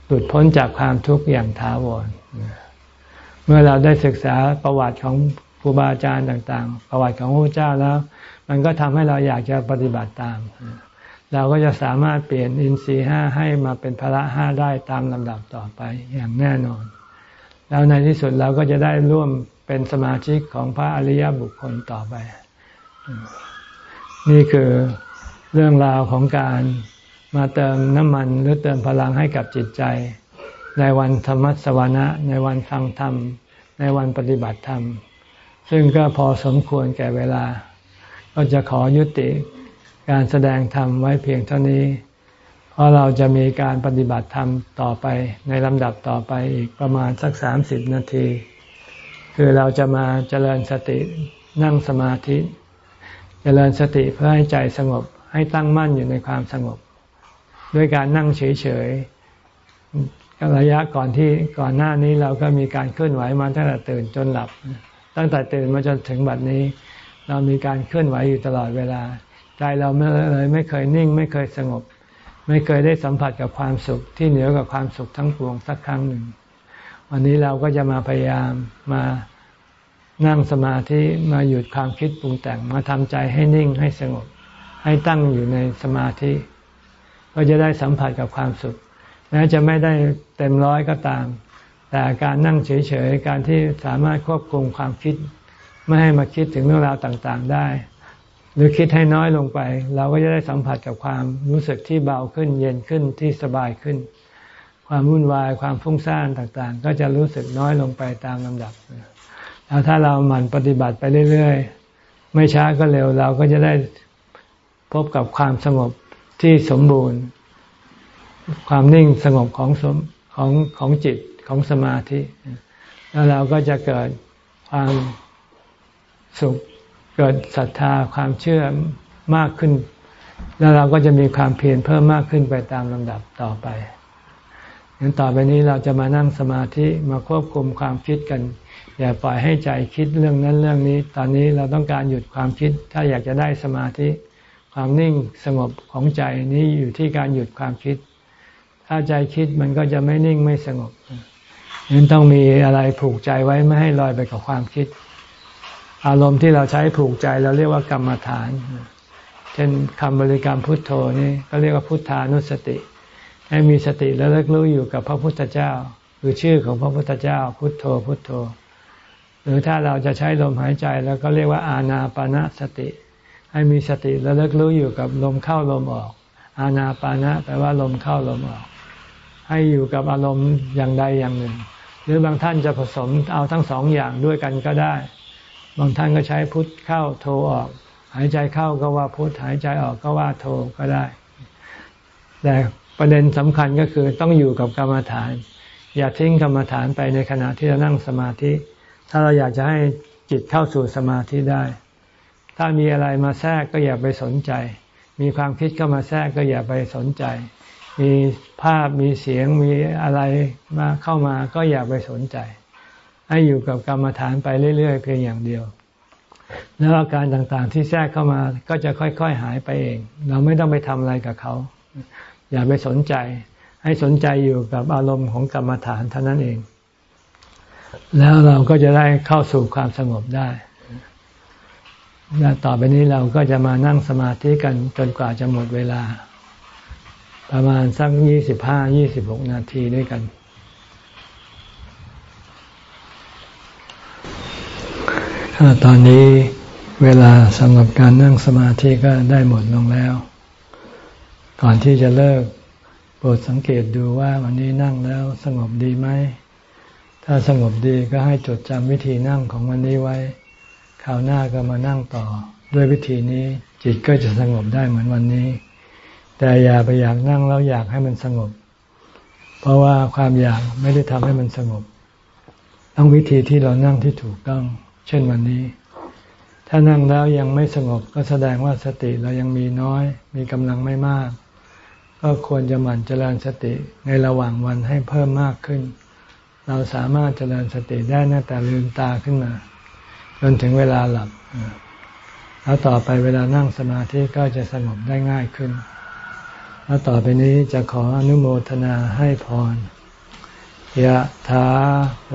หลุดพ้นจากความทุกข์อย่างถาวร เมื่อเราได้ศึกษาประวัติของครูบาอาจารย์ต่างๆ ประวัติของพระเจ้าแล้ว มันก็ทำให้เราอยากจะปฏิบัติตาม เราก็จะสามารถเปลี่ยนอินทรีห้าให้มาเป็นพละห้าได้ตามลำดับต่อไปอย่างแน่นอน แล้วในที่สุดเราก็จะได้ร่วมเป็นสมาชิกของพระอริยบุคคลต่อไป นี่คือเรื่องราวของการมาเติมน้ำมันหรือเติมพลังให้กับจิตใจ ในวันธรรมสวนะ ในวันฟังธรรม ในวันปฏิบัติธรรม ซึ่งก็พอสมควรแก่เวลา ก็จะขอยุติการแสดงธรรมไว้เพียงเท่านี้ เพราะเราจะมีการปฏิบัติธรรมต่อไปในลำดับต่อไปอีกประมาณสักสามสิบนาที คือเราจะมาเจริญสตินั่งสมาธิ เจริญสติเพื่อให้ใจสงบให้ตั้งมั่นอยู่ในความสงบ ด้วยการนั่งเฉยๆระยะก่อนที่ก่อนหน้านี้เราก็มีการเคลื่อนไหวมาตั้งแต่ตื่นจนหลับ ตั้งแต่ตื่นมาจนถึงบัดนี้ เรามีการเคลื่อนไหวอยู่ตลอดเวลา ใจเราไม่เลยไม่เคยนิ่ง ไม่เคยสงบ ไม่เคยได้สัมผัสกับความสุขที่เหนือกว่าความสุขทั้งปวงสักครั้งหนึ่ง วันนี้เราก็จะมาพยายามมา นั่งสมาธิมาหยุดความคิดปรุงแต่งมาทำใจให้นิ่งให้สงบ ให้ตั้งอยู่ในสมาธิ ก็จะได้สัมผัสกับความสุขแม้จะไม่ได้เต็มร้อยก็ตาม แต่การนั่งเฉยๆ การที่สามารถควบคุมความคิด ไม่ให้มาคิดถึงเรื่องราวต่างๆได้ หรือคิดให้น้อยลงไป เราก็จะได้สัมผัสกับความรู้สึกที่เบาขึ้น เย็นขึ้นที่สบายขึ้น ความวุ่นวายความฟุ้งซ่านต่างๆ ก็จะรู้สึกน้อยลงไปตามลำดับ แล้วถ้าเราหมั่นปฏิบัติไปเรื่อยๆ ไม่ช้าก็เร็วเราก็จะได้พบกับความสงบที่สมบูรณ์ ความนิ่งสงบของสมของของจิตของสมาธิ แล้วเราก็จะเกิดความสุขเกิดศรัทธาความเชื่อมากขึ้น แล้วเราก็จะมีความเพียรเพิ่มมากขึ้นไปตามลำดับต่อไปงั้นต่อไปนี้เราจะมานั่งสมาธิมาควบคุมความคิดกัน อย่าปล่อยให้ใจคิดเรื่องนั้นเรื่องนี้ ตอนนี้เราต้องการหยุดความคิด ถ้าอยากจะได้สมาธิ ความนิ่งสงบของใจนี้อยู่ที่การหยุดความคิด ถ้าใจคิดมันก็จะไม่นิ่งไม่สงบนั้นต้องมีอะไรผูกใจไว้ไม่ให้ลอยไปกับความคิด อารมณ์ที่เราใช้ผูกใจเราเรียกว่ากรรมฐาน เช่นคำบริกรรมพุทโธนี่ก็เรียกว่าพุทธานุสติ ให้มีสติแล้วเลิกรู้อยู่กับพระพุทธเจ้า คือชื่อของพระพุทธเจ้า พุทโธพุทโธ หรือถ้าเราจะใช้ลมหายใจแล้วก็เรียกว่าอาณาปณะสติ ให้มีสติระลึกรู้อยู่กับลมเข้าลมออก อานาปานะแปลว่าลมเข้าลมออก ให้อยู่กับอารมณ์อย่างใดอย่างหนึ่ง หรือบางท่านจะผสมเอาทั้งสองอย่างด้วยกันก็ได้ บางท่านก็ใช้พุทเข้าโทออก หายใจเข้าก็ว่าพุทหายใจออกก็ว่าโทก็ได้ แต่ประเด็นสำคัญก็คือต้องอยู่กับกรรมฐาน อย่าทิ้งกรรมฐานไปในขณะที่เรานั่งสมาธิ ถ้าเราอยากจะให้จิตเข้าสู่สมาธิได้ ถ้ามีอะไรมาแทรกก็อย่าไปสนใจ มีความคิดเข้ามาแทรกก็อย่าไปสนใจ มีภาพมีเสียงมีอะไรมาเข้ามาก็อย่าไปสนใจ ให้อยู่กับกรรมฐานไปเรื่อย ๆ เพียงอย่างเดียว แล้วอาการต่างๆที่แทรกเข้ามาก็จะค่อยๆหายไปเอง เราไม่ต้องไปทำอะไรกับเขาอย่าไปสนใจ ให้สนใจอยู่กับอารมณ์ของกรรมฐานเท่านั้นเอง แล้วเราก็จะได้เข้าสู่ความสงบได้ต่อไปนี้เราก็จะมานั่งสมาธิกันจนกว่าจะหมดเวลา ประมาณสักยี่สิบห้ายี่สิบหกนาทีด้วยกัน ตอนนี้เวลาสำหรับการนั่งสมาธิก็ได้หมดลงแล้ว ก่อนที่จะเลิกโปรดสังเกตดูว่าวันนี้นั่งแล้วสงบดีไหม ถ้าสงบดีก็ให้จดจำวิธีนั่งของวันนี้ไว้คราวหน้าก็มานั่งต่อ ด้วยวิธีนี้จิตก็จะสงบได้เหมือนวันนี้ แต่อย่าไปอยากนั่งแล้วอยากให้มันสงบ เพราะว่าความอยากไม่ได้ทำให้มันสงบ ต้องวิธีที่เรานั่งที่ถูกต้อง เช่นวันนี้ ถ้านั่งแล้วยังไม่สงบก็แสดงว่าสติเรายังมีน้อย มีกำลังไม่มาก ก็ควรจะหมั่นเจริญสติในระหว่างวันให้เพิ่มมากขึ้น เราสามารถเจริญสติได้ตั้งแต่ลืมตาขึ้นมา จนถึงเวลาหลับ แล้วต่อไปเวลานั่งสมาธิก็จะสงบได้ง่ายขึ้น แล้วต่อไปนี้จะขออนุโมทนาให้พรยะถา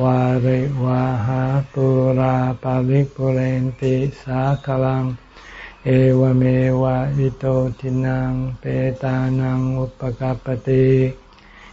วาริวาหาปุราปาริกปุเรนติสากลัง เอวเมวะอิโตทินังเปตานังอุปกาปติ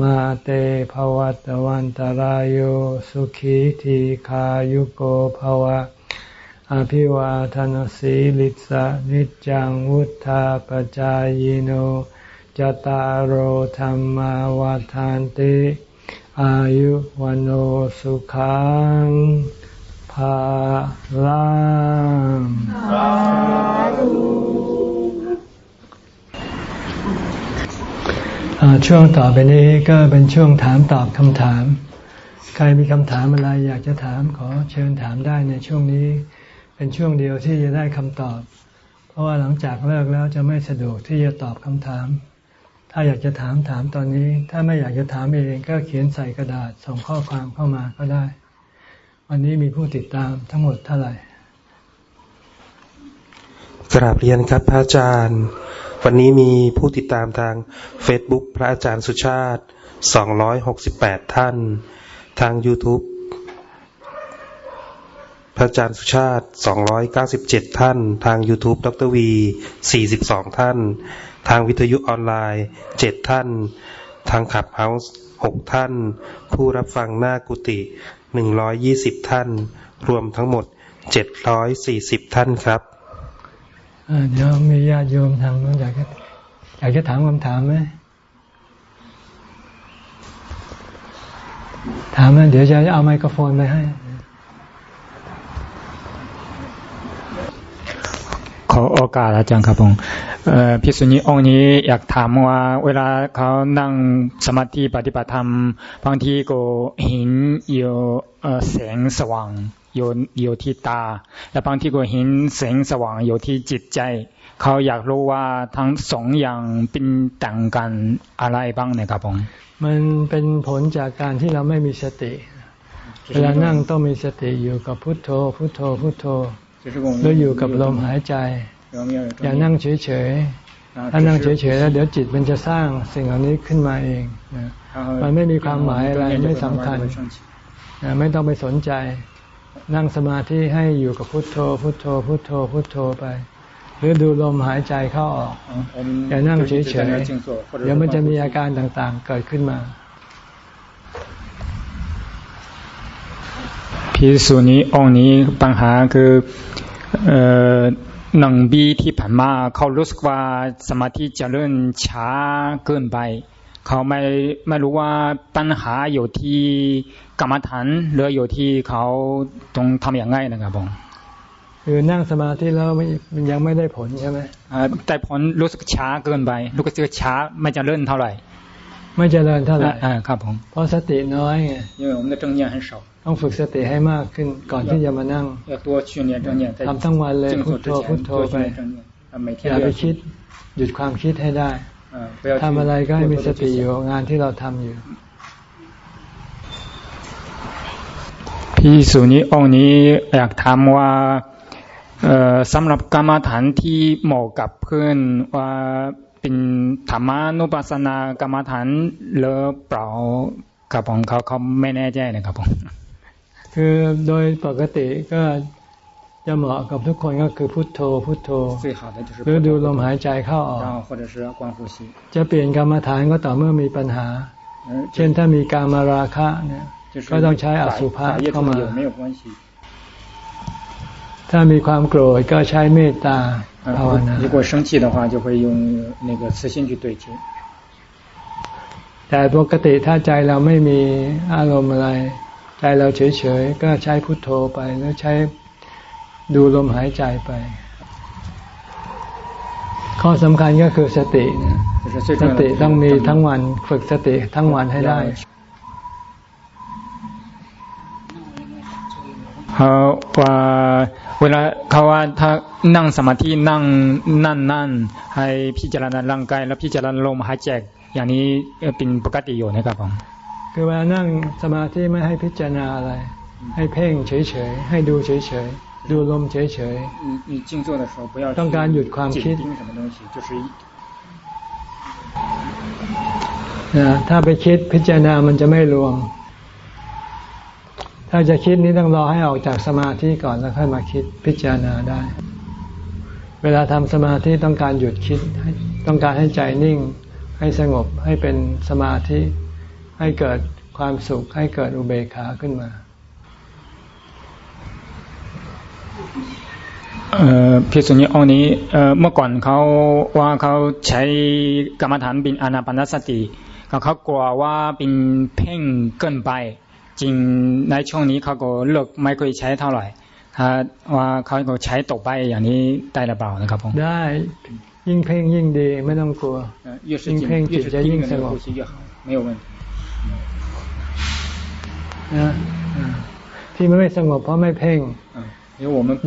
มาเตภวัตวันตารโยสุขีทีขายุโกภวะ อภิวาทนสีลิสะนิจังวุธาปจายโนจตารโหธรรมวาทานติ อายุวันโอสุขังภาลัง ช่วงต่อไปนี้ก็เป็นช่วงถามตอบคำถาม ใครมีคำถามอะไรอยากจะถามขอเชิญถามได้ในช่วงนี้ เป็นช่วงเดียวที่จะได้คำตอบ เพราะว่าหลังจากเลิกแล้วจะไม่สะดวกที่จะตอบคำถาม ถ้าอยากจะถามถามตอนนี้ ถ้าไม่อยากจะถามเองก็เขียนใส่กระดาษส่งข้อความเข้ามาก็ได้ วันนี้มีผู้ติดตามทั้งหมดเท่าไหร่กราบเรียนครับพระอาจารย์ วันนี้มีผู้ติดตามทาง Facebook พระอาจารย์สุชาติ 268 ท่าน ทาง YouTube พระอาจารย์สุชาติ 297 ท่าน ทาง YouTube ดรวี 42 ท่าน ทางวิทยุออนไลน์ 7 ท่าน ทางขับเฮาส์ 6 ท่าน ผู้รับฟังหน้ากุฏิ 120 ท่าน รวมทั้งหมด 740 ท่านครับ เดี๋ยวมีญาติโยมทางนู้นอยากจะอยากจะถามคำถามไหมถามนะเดี๋ยวจะเอาไมโครโฟนไปให้ ขอโอกาสอาจารย์ครับผมพิสุนีองค์นี้อยากถามว่า เวลาเขานั่งสมาธิปฏิบัติธรรมบางทีก็เห็นอยู่แสงสว่าง อยู่อยู่ที่ตา และบางทีก็เห็นแสงสว่างอยู่ที่จิตใจ เขาอยากรู้ว่าทั้งสองอย่างเป็นต่างกันอะไรบ้างนะครับผมมันเป็นผลจากการที่เราไม่มีสติ เวลานั่งต้องมีสติอยู่กับพุทโธ พุทโธ พุทโธแล้วอยู่กับลมหายใจ อย่านั่งเฉยๆถ้านั่งเฉยๆแล้วเดี๋ยวจิตมันจะสร้างสิ่งเหล่านี้ขึ้นมาเองมันไม่มีความหมายอะไรไม่สำคัญไม่ต้องไปสนใจ นั่งสมาธิให้อยู่กับพุทโธ พุทโธ พุทโธ พุทโธไป หรือดูลมหายใจเข้าออก อย่านั่งเฉยๆเดี๋ยวมันจะมีอาการต่างๆ เกิดขึ้นมา พิสูนี้องนี้ปัญหาคือหนึ่งปีที่ผ่านมาเขารู้สึกว่าสมาธิจะเริ่มช้าเกินไป เขาไม่ไม่รู้ว่าปัญหาอยู่ที่กรรมฐานหรืออยู่ที่เขาต้องทำอย่างไรนะครับผมคือนั่งสมาธิแล้วมันยังไม่ได้ผลใช่ไหมแต่ผลรู้สึกช้าเกินไปรู้สึกช้าไม่จะเริ่มเท่าไหร่ไม่เจริญเท่าไหร่อ่าครับผม เพราะสติน้อยไง因为我们的正念很少ต้องฝึกสติให้มากขึ้นก่อนที่จะมานั่งทำทั้งวันเลยพุทโธพุทโธไปอย่าไปคิดหยุดความคิดให้ได้ ทำอะไรก็ให้มีสติอยู่งานที่เราทำอยู่ พี่สุนี้องนี้อยากถามว่าสำหรับกรรมฐานที่เหมาะกับเพื่อนว่าเป็นธรรมานุปัสสนากรรมฐานหรือเปล่าครับผมเขาเขาไม่แน่ใจนะครับผมคือโดยปกติก็ จะเหมาะกับทุกคนก็คือพุทโธพุทโธหรือดูลมหายใจเข้าออกจะเปลี่ยนกรรมฐานก็ต่อเมื่อมีปัญหา เช่นถ้ามีการมาราคะเนี่ยก็ต้องใช้อสุภะเข้ามาถ้ามีความโกรธก็ใช้เมตตาภาวนา如果生气的话就会用那个慈心去对治แต่ปกติถ้าใจเราไม่มีอารมณ์อะไรใจเราเฉยๆก็ใช้พุทโธไปแล้วใช้ ดูลมหายใจไป ข้อสำคัญก็คือสตินะสติต้องมีทั้งวันฝึกสติทั้งวันให้ได้好，我เวลาเขาว่าถ้านั่งสมาธินั่งนั่นนั่นให้พิจารณาร่างกายแล้วพิจารณาลมหายใจอย่างนี้เป็นปกติอยู่นะครับผมคือเวลานั่งสมาธิไม่ให้พิจารณาอะไร ให้เพ่งเฉยๆให้ดูเฉยๆ ดูลมเฉยๆต้องการหยุดความคิดนะถ้าไปคิดพิจารณามันจะไม่รวม ถ้าจะคิดนี้ต้องรอให้ออกจากสมาธิก่อนแล้วค่อยมาคิดพิจารณาได้ เวลาทำสมาธิต้องการหยุดคิด ต้องการให้ใจนิ่ง ให้สงบ ให้เป็นสมาธิ ให้เกิดความสุข ให้เกิดอุเบกขาขึ้นมา พี่สุนิองนี้เมื่อก่อนเขาว่าเขาใช้กรรมฐานเป็นอนาปานสติเขาเขากลัวว่าเป็นเพ่งเกินไป จริงในช่วงนี้เขาก็เลิกไม่ค่อยใช้เท่าไหร่ถ้าว่าเขาก็ใช้ตกไปอย่างนี้ได้หรือเปล่านะครับผมได้ยิ่งเพ่งยิ่งดีไม่ต้องกลัวยิ่งเพ่งจิตจะยิ่งสงบไม่有问题นะที่ไม่สงบเพราะไม่เพ่ง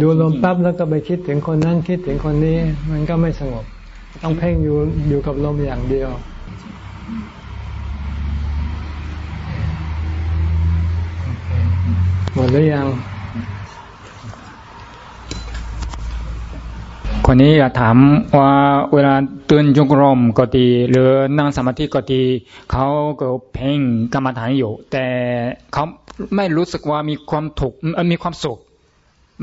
ดูลมปั๊บแล้วก็ไปคิดถึงคนนั้นคิดถึงคนนี้ มันก็ไม่สงบ ต้องเพ่งอยู่อยู่กับลมอย่างเดียวหมดหรือยัง คนนี้อยากถามว่าเวลาเตือนจงกรมก็ดีหรือนั่งสมาธิก็ดีเขาก็เพ่งกรรมฐานอยู่ แต่เขาไม่รู้สึกว่ามีความถูกมีความสุข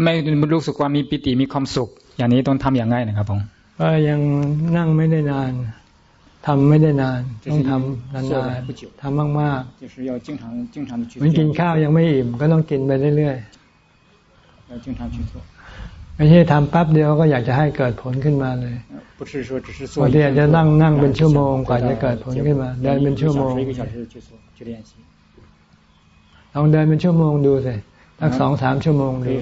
ไม่รู้สึกว่ามีปิติมีความสุข อย่างนี้ต้องทำอย่างไรนะครับผมก็ยังนั่งไม่ได้นานทำไม่ได้นาน ต้องทำนานๆทำมากๆเหมือนกินข้าวยังไม่อิ่มก็ต้องกินไปเรื่อยๆไม่ใช่ทำแป๊บเดียวก็อยากจะให้เกิดผลขึ้นมาเลยบางทีอาจจะนั่งนั่งเป็นชั่วโมงกว่าจะเกิดผลขึ้นมาเดินเป็นชั่วโมงลองเดินเป็นชั่วโมงดูสิ สักสองสามชั่วโมงดู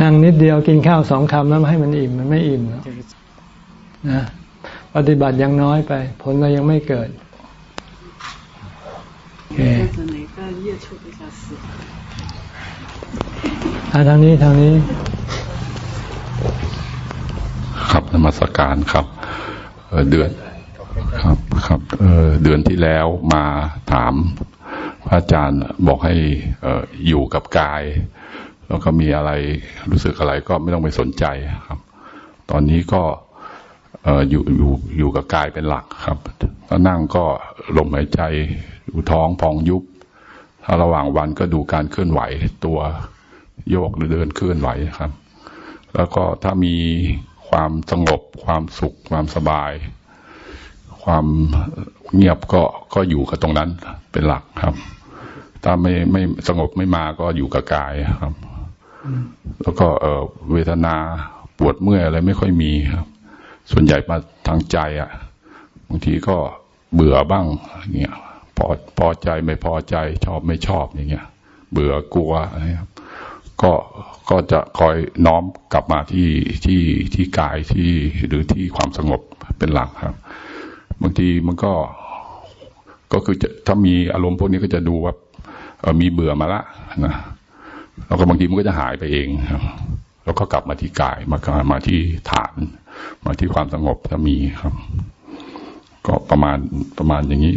นั่งนิดเดียวกินข้าวสองคำแล้วให้มันอิ่มมันไม่อิ่มนะปฏิบัติยังน้อยไป ผลเรายังไม่เกิดโอเคทางนี้ทางนี้ ครับนมัสการครับเดือนครับครับเดือนที่แล้วมาถามพระ อาจารย์บอกให้อยู่กับกาย แล้วก็มีอะไรรู้สึกอะไรก็ไม่ต้องไปสนใจครับ ตอนนี้ก็อออยู่อยู่อยู่กับกายเป็นหลักครับถ้านั่งก็ลมหายใจดูท้องพองยุบ ถ้าระหว่างวันก็ดูการเคลื่อนไหวตัวโยกหรือเดินเคลื่อนไหวครับ แล้วก็ถ้ามีความสงบความสุขความสบาย ความเงียบก็ก็อยู่กับตรงนั้นเป็นหลักครับ ถ้าไม่ไม่สงบไม่มาก็อยู่กับกายครับ แล้วก็เออเวทนาปวดเมื่อยอะไรไม่ค่อยมีครับ ส่วนใหญ่มาทางใจอะบางทีก็เบื่อบ้างอย่างเงี้ยพอพอใจไม่พอใจชอบไม่ชอบอย่างเงี้ย เบื่อกลัวอะไรครับ ก็ก็จะคอยน้อมกลับมาที่ที่ที่กายที่หรือที่ความสงบเป็นหลักครับ บางทีมันก็ก็คือจะถ้ามีอารมณ์พวกนี้ก็จะดูว่า มีเบื่อมาละนะแล้วก็บางทีมันก็จะหายไปเองครับแล้วก็กลับมาที่กายมามาที่ฐาน มาที่ความสงบถ้ามีครับ ก็ประมาณประมาณอย่างนี้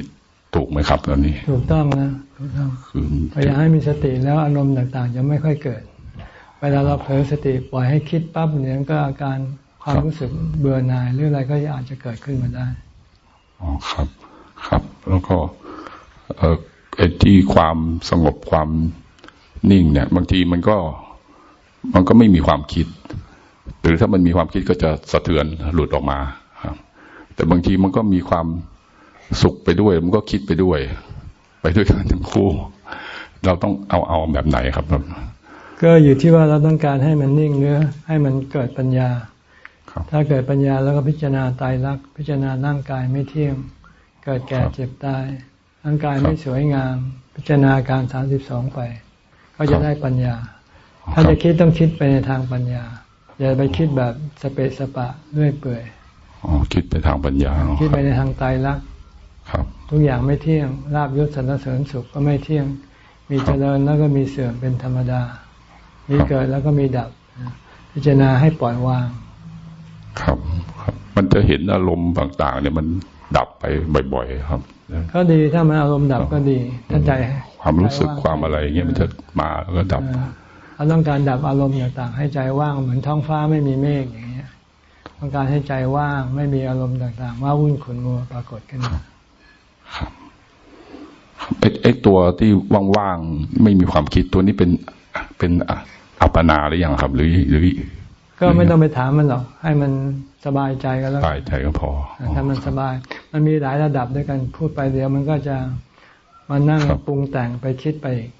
ถูกไหมครับตอนนี้ ถูกต้องนะถูกต้องคือพยายามให้มีสติแล้วอารมณ์ต่างๆจะไม่ค่อยเกิด เวลาเราเผลอสติปล่อยให้คิดปั๊บเนี่ยก็อาการความรู้สึกเบื่อหน่ายหรืออะไรก็อาจจะเกิดขึ้นมาได้อ๋อครับ ครับ แล้วก็ เอ่อ ที่ความสงบความนิ่งเนี่ย บางทีมันก็มันก็ไม่มีความคิด หรือถ้ามันมีความคิดก็จะสะเทือนหลุดออกมาครับ แต่บางทีมันก็มีความสุขไปด้วย มันก็คิดไปด้วย ไปด้วยกันทั้งคู่ เราต้องเอาเอาแบบไหนครับก็อยู่ที่ว่าเราต้องการให้มันนิ่งเนื้อให้มันเกิดปัญญา ถ้าเกิดปัญญาแล้วก็พิจารณาตายรักพิจารณาร่างกายไม่เที่ยง เกิดแก่เจ็บตาย ร่างกายไม่สวยงาม พิจารณาการสามสิบสองไป ก็จะได้ปัญญา ถ้าจะคิดต้องคิดไปในทางปัญญา อย่าไปคิดแบบสเปสปะด้วยเปื่อยอ๋อคิดไปทางปัญญา คิดไปในทางตายรักครับทุกอย่างไม่เที่ยงลาบยศสรรเสริญสุขก็ไม่เที่ยง มีเจริญแล้วก็มีเสื่อมเป็นธรรมดา มีเกิดแล้วก็มีดับ พิจารณาให้ปล่อยวาง ครับครับ มันจะเห็นอารมณ์ต่าง ๆ เนี่ยมัน ดับไปบ่อยๆครับก็ดีถ้ามันอารมณ์ดับก็ดีถ้าใจความรู้สึกความอะไรเงี้ยมันจะมาแล้วก็ดับเราต้องการดับอารมณ์ต่างๆให้ใจว่างเหมือนท้องฟ้าไม่มีเมฆอย่างเงี้ย ต้องการให้ใจว่างไม่มีอารมณ์ต่างๆ ว่าวุ่นขุนมัวปรากฏขึ้นมาครับไอ้ตัวที่ว่างๆไม่มีความคิดตัวนี้เป็นเป็นอัปปนาหรือยังครับ หรือหรือ ก็ไม่ต้องไปถามมันหรอกให้มัน สบายใจก็แล้วสบายใจก็พอถ้ามันสบาย มันมีหลายระดับด้วยกันพูดไปเดียวมันก็จะมานั่งปรุงแต่งไปคิดไปอีก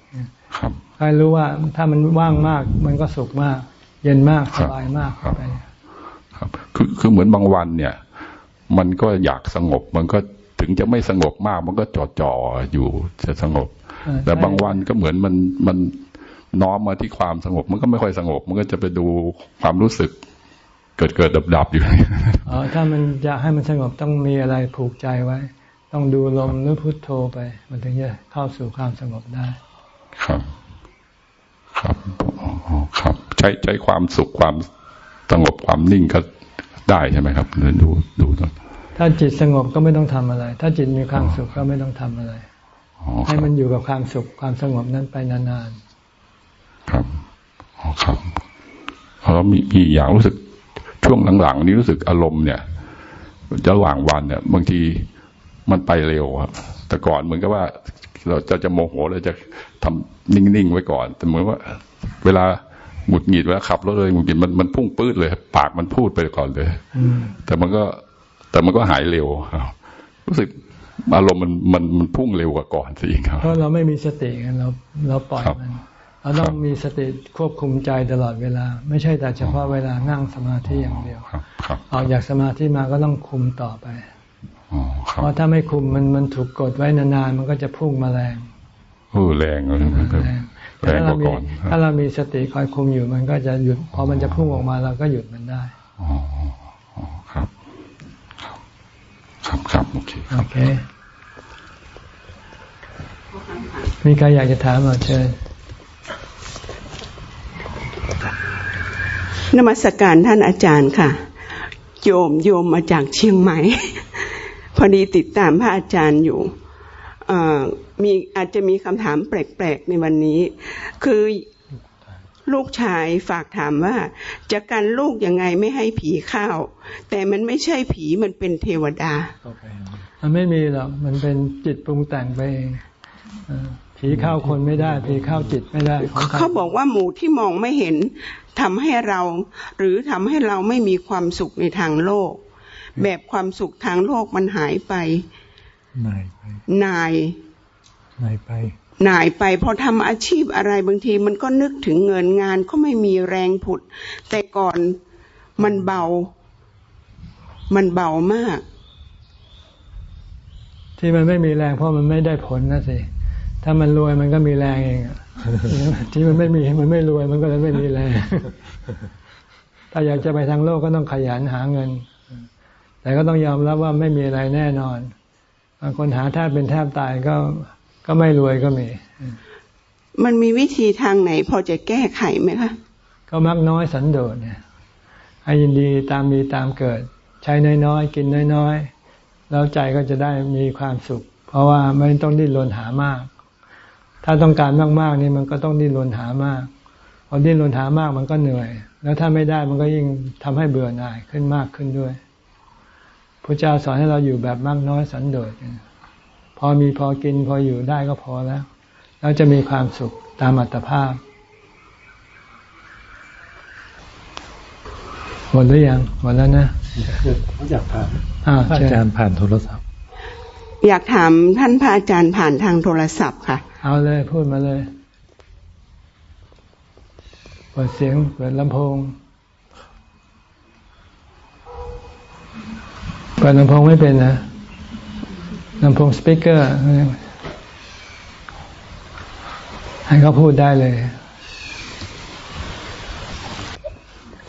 ครับใครรู้ว่าถ้ามันว่างมาก มันก็สุขมาก เย็นมากสบายมากไปครับ คือคือเหมือนบางวันเนี่ย มันก็อยากสงบ มันก็ถึงจะไม่สงบมาก มันก็จ่อจ่ออยู่จะสงบ แต่บางวันก็เหมือนมันมันน้อมมาที่ความสงบ มันก็ไม่ค่อยสงบ มันก็จะไปดูความรู้สึก เกิดเกิดดับดับอยู่อ๋อถ้ามันจะให้มันสงบต้องมีอะไรผูกใจไว้ ต้องดูลมหรือพุทโธไป มันถึงจะเข้าสู่ความสงบได้ ครับ ครับครับ ใช้ใช้ความสุขความสงบความนิ่งก็ได้ใช่ไหมครับดูดูตอนถ้าจิตสงบก็ไม่ต้องทำอะไร ถ้าจิตมีความสุขก็ไม่ต้องทำอะไรให้มันอยู่กับความสุขความสงบนั้นไปนานๆ ครับ อ๋อครับแล้วมีมีอย่างรู้สึก ช่วงหลังๆนี้รู้สึกอารมณ์เนี่ยจะหว่างวันเนี่ย บางทีมันไปเร็วครับ แต่ก่อนเหมือนกับว่า เราจะจะโมโหเราจะทำนิ่งๆไว้ก่อน แต่เหมือนว่า เวลาหงุดหงิดเวลาขับรถเลยหงุดหงิดมันมันพุ่งปื้ดเลย ปากมันพูดไปก่อนเลยแต่มันก็แต่มันก็หายเร็วรู้สึกอารมณ์มันมันมันพุ่งเร็วกว่าก่อนสิครับเพราะเราไม่มีสติกันเราเราปล่อยมัน เราต้องมีสติควบคุมใจตลอดเวลา ไม่ใช่แต่เฉพาะเวลานั่งสมาธิอย่างเดียวออกจากสมาธิมาก็ต้องคุมต่อไปเพราะถ้าไม่คุมมันมันถูกกดไว้นานๆมันก็จะพุ่งมาแรงโอ้แรงเลยแรงกว่าก่อนถ้าเรามีสติคอยคุมอยู่มันก็จะหยุดพอมันจะพุ่งออกมาเราก็หยุดมันได้อ๋อครับ ครับครับโอเคโอเคมีใครอยากจะถามเชิญ นมัสการท่านอาจารย์ค่ะ โยมโยมมาจากเชียงใหม่ พอดีติดตามพระอาจารย์อยู่มีอาจจะมีคำถามแปลกๆในวันนี้ คือลูกชายฝากถามว่า จะกันลูกยังไงไม่ให้ผีเข้า แต่มันไม่ใช่ผีมันเป็นเทวดา มันไม่มีหรอก มันเป็นจิตปรุงแต่งไปเอง ผีเข้าคนไม่ได้ ผีเข้าจิตไม่ได้ เขาบอกว่าหมู่ที่มองไม่เห็นทำให้เรา หรือทำให้เราไม่มีความสุขในทางโลก แบบความสุขทางโลกมันหายไปนายไปนายนายไปหน่ายไปพอทำอาชีพอะไรบางทีมันก็นึกถึงเงินงานก็ไม่มีแรงผุด แต่ก่อนมันเบา มันเบามาก ที่มันไม่มีแรงเพราะมันไม่ได้ผลนะสิ ถ้ามันรวยมันก็มีแรงเองที่มันไม่มีมันไม่รวยมันก็เลยไม่มีแรง ถ้าอยากจะไปทางโลกก็ต้องขยันหาเงิน แต่ก็ต้องยอมรับว่าไม่มีอะไรแน่นอนบางคนหาแทบเป็นแทบตายก็ก็ไม่รวยก็มี มันมีวิธีทางไหน พอจะแก้ไขไหมคะ ก็มักน้อยสันโดษเนี่ยให้ยินดีตามมีตามเกิด ใช้น้อยๆ กินน้อยๆ แล้วใจก็จะได้มีความสุข เพราะว่าไม่ต้องดิ้นรนหามาก ถ้าต้องการมากๆนี่มันก็ต้องดิ้นรนหามาก พอดิ้นรนหามากมันก็เหนื่อย แล้วถ้าไม่ได้มันก็ยิ่งทำให้เบื่อหน่ายขึ้นมากขึ้นด้วยพระเจ้าสอนให้เราอยู่แบบมากน้อยสันโดษพอมีพอกินพออยู่ได้ก็พอแล้วแล้วจะมีความสุขตามอัตภาพหมดหรือยังหมดแล้วนะอยากถามอาจารย์ผ่านโทรศัพท์ อยากถามท่านพระอาจารย์ผ่านทางโทรศัพท์ค่ะ เอาเลยพูดมาเลย เปิดเสียงเปิดลำโพง เปิดลำโพงไม่เป็นนะลำโพงสปีกเกอร์ ให้เขาพูดได้เลย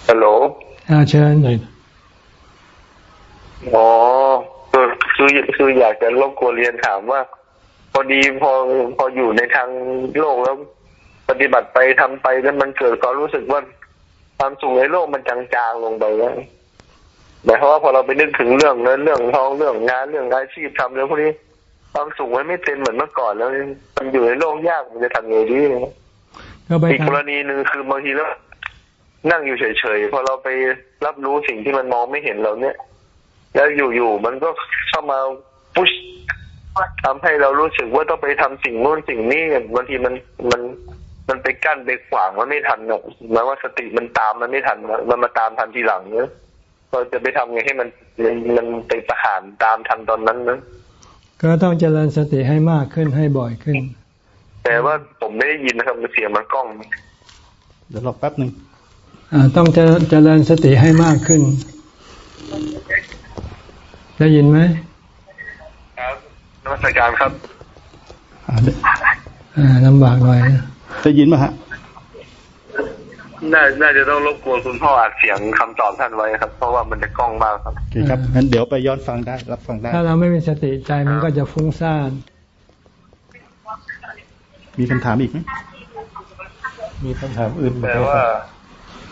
ฮัลโหลอาเชิญเลยอ๋อ คือคือคืออยากจะรบกวนเรียนถามว่า พอดีพอพออยู่ในทางโลกแล้ว ปฏิบัติไปทำไปแล้วมันเกิดความรู้สึกว่าความสุขในโลกมันจางๆลงไปแล้วหมายความว่าพอเราไปนึกถึงเรื่องเงินเรื่องทองเรื่องงานเรื่องอาชีพทำเรื่องพวกนี้ความสุขมันไม่เต็มเหมือนเมื่อก่อนแล้วมันอยู่ในโลกยากมันจะทำไงดีอีกกรณีหนึ่งคือบางทีแล้ว นั่งอยู่เฉยๆพอเราไปรับรู้สิ่งที่มันมองไม่เห็นเราเนี่ย แล้วอยู่ๆมันก็เข้ามาพุชทำให้เรารู้สึกว่าต้องไปทำสิ่งโน้นสิ่งนี้บางทีมันมันมันไปกั้นไปขวางมันไม่ทันเนอะหมายว่าสติมันตามมันไม่ทันมันมาตามทันทีหลังเนอะเราจะไปทำไงให้มันมันมันไปประหารตามทันตอนนั้นนะก็ต้องเจริญสติให้มากขึ้นให้บ่อยขึ้น แต่ว่าผมไม่ได้ยินนะครับเสียงมันกล้อง เดี๋ยวรอแป๊บหนึ่งต้องจะเจริญสติให้มากขึ้น ได้ยินไหมครับนวัตการครับอ่าลำบากหน่อยได้ยินไหมฮะน่าน่าจะต้องรบกวนคุณพ่ออัดเสียงคำตอบท่านไว้ครับ เพราะว่ามันจะกล้องมากครับโอเคครับงั้นเดี๋ยวไปย้อนฟังได้ รับฟังได้ ถ้าเราไม่มีสติใจมันก็จะฟุ้งซ่าน มีคำถามอีกไหมมีคำถามอื่นแต่ว่า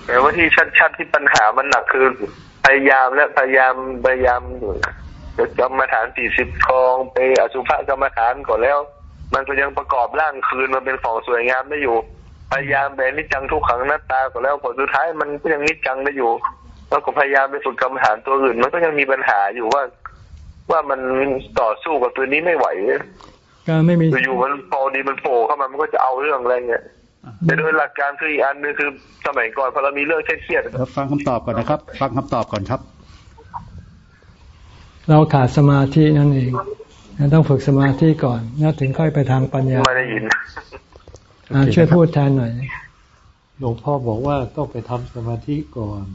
แต่ว่าที่ชัดๆที่ปัญหามันหนักคือ พยายามและพยายามพยายามจะกรรมฐานสี่สิบคองไปอสุภกรรมฐานก่อนแล้ว มันก็ยังประกอบร่างคืนมันเป็นของสวยงามได้อยู่ พยายามแบบนิจังทุกขังหน้าตาก็แล้วผลสุดท้ายมันก็ยังนิจังได้อยู่แล้วก็พยายามไปฝึกกรรมฐานตัวอื่น มันก็ยังมีปัญหาอยู่ว่า ว่ามันต่อสู้กับตัวนี้ไม่ไหวก็ไม่มีอยู่มันพอดีมันโผล่เข้ามามันก็จะเอาเรื่องอะไรเงี้ย แต่โดยหลักการคืออีกอันนึงคือสมัยก่อนพอเรามีเรื่องเครียดฟังคำตอบก่อนนะครับ ฟังคำตอบก่อนครับ เราขาดสมาธินั่นเองต้องฝึกสมาธิก่อนแล้วถึงค่อยไปทางปัญญาไม่ได้ยินช่วยพูดแทนหน่อยหลวงพ่อบอกว่าต้องไปทำสมาธิก่อน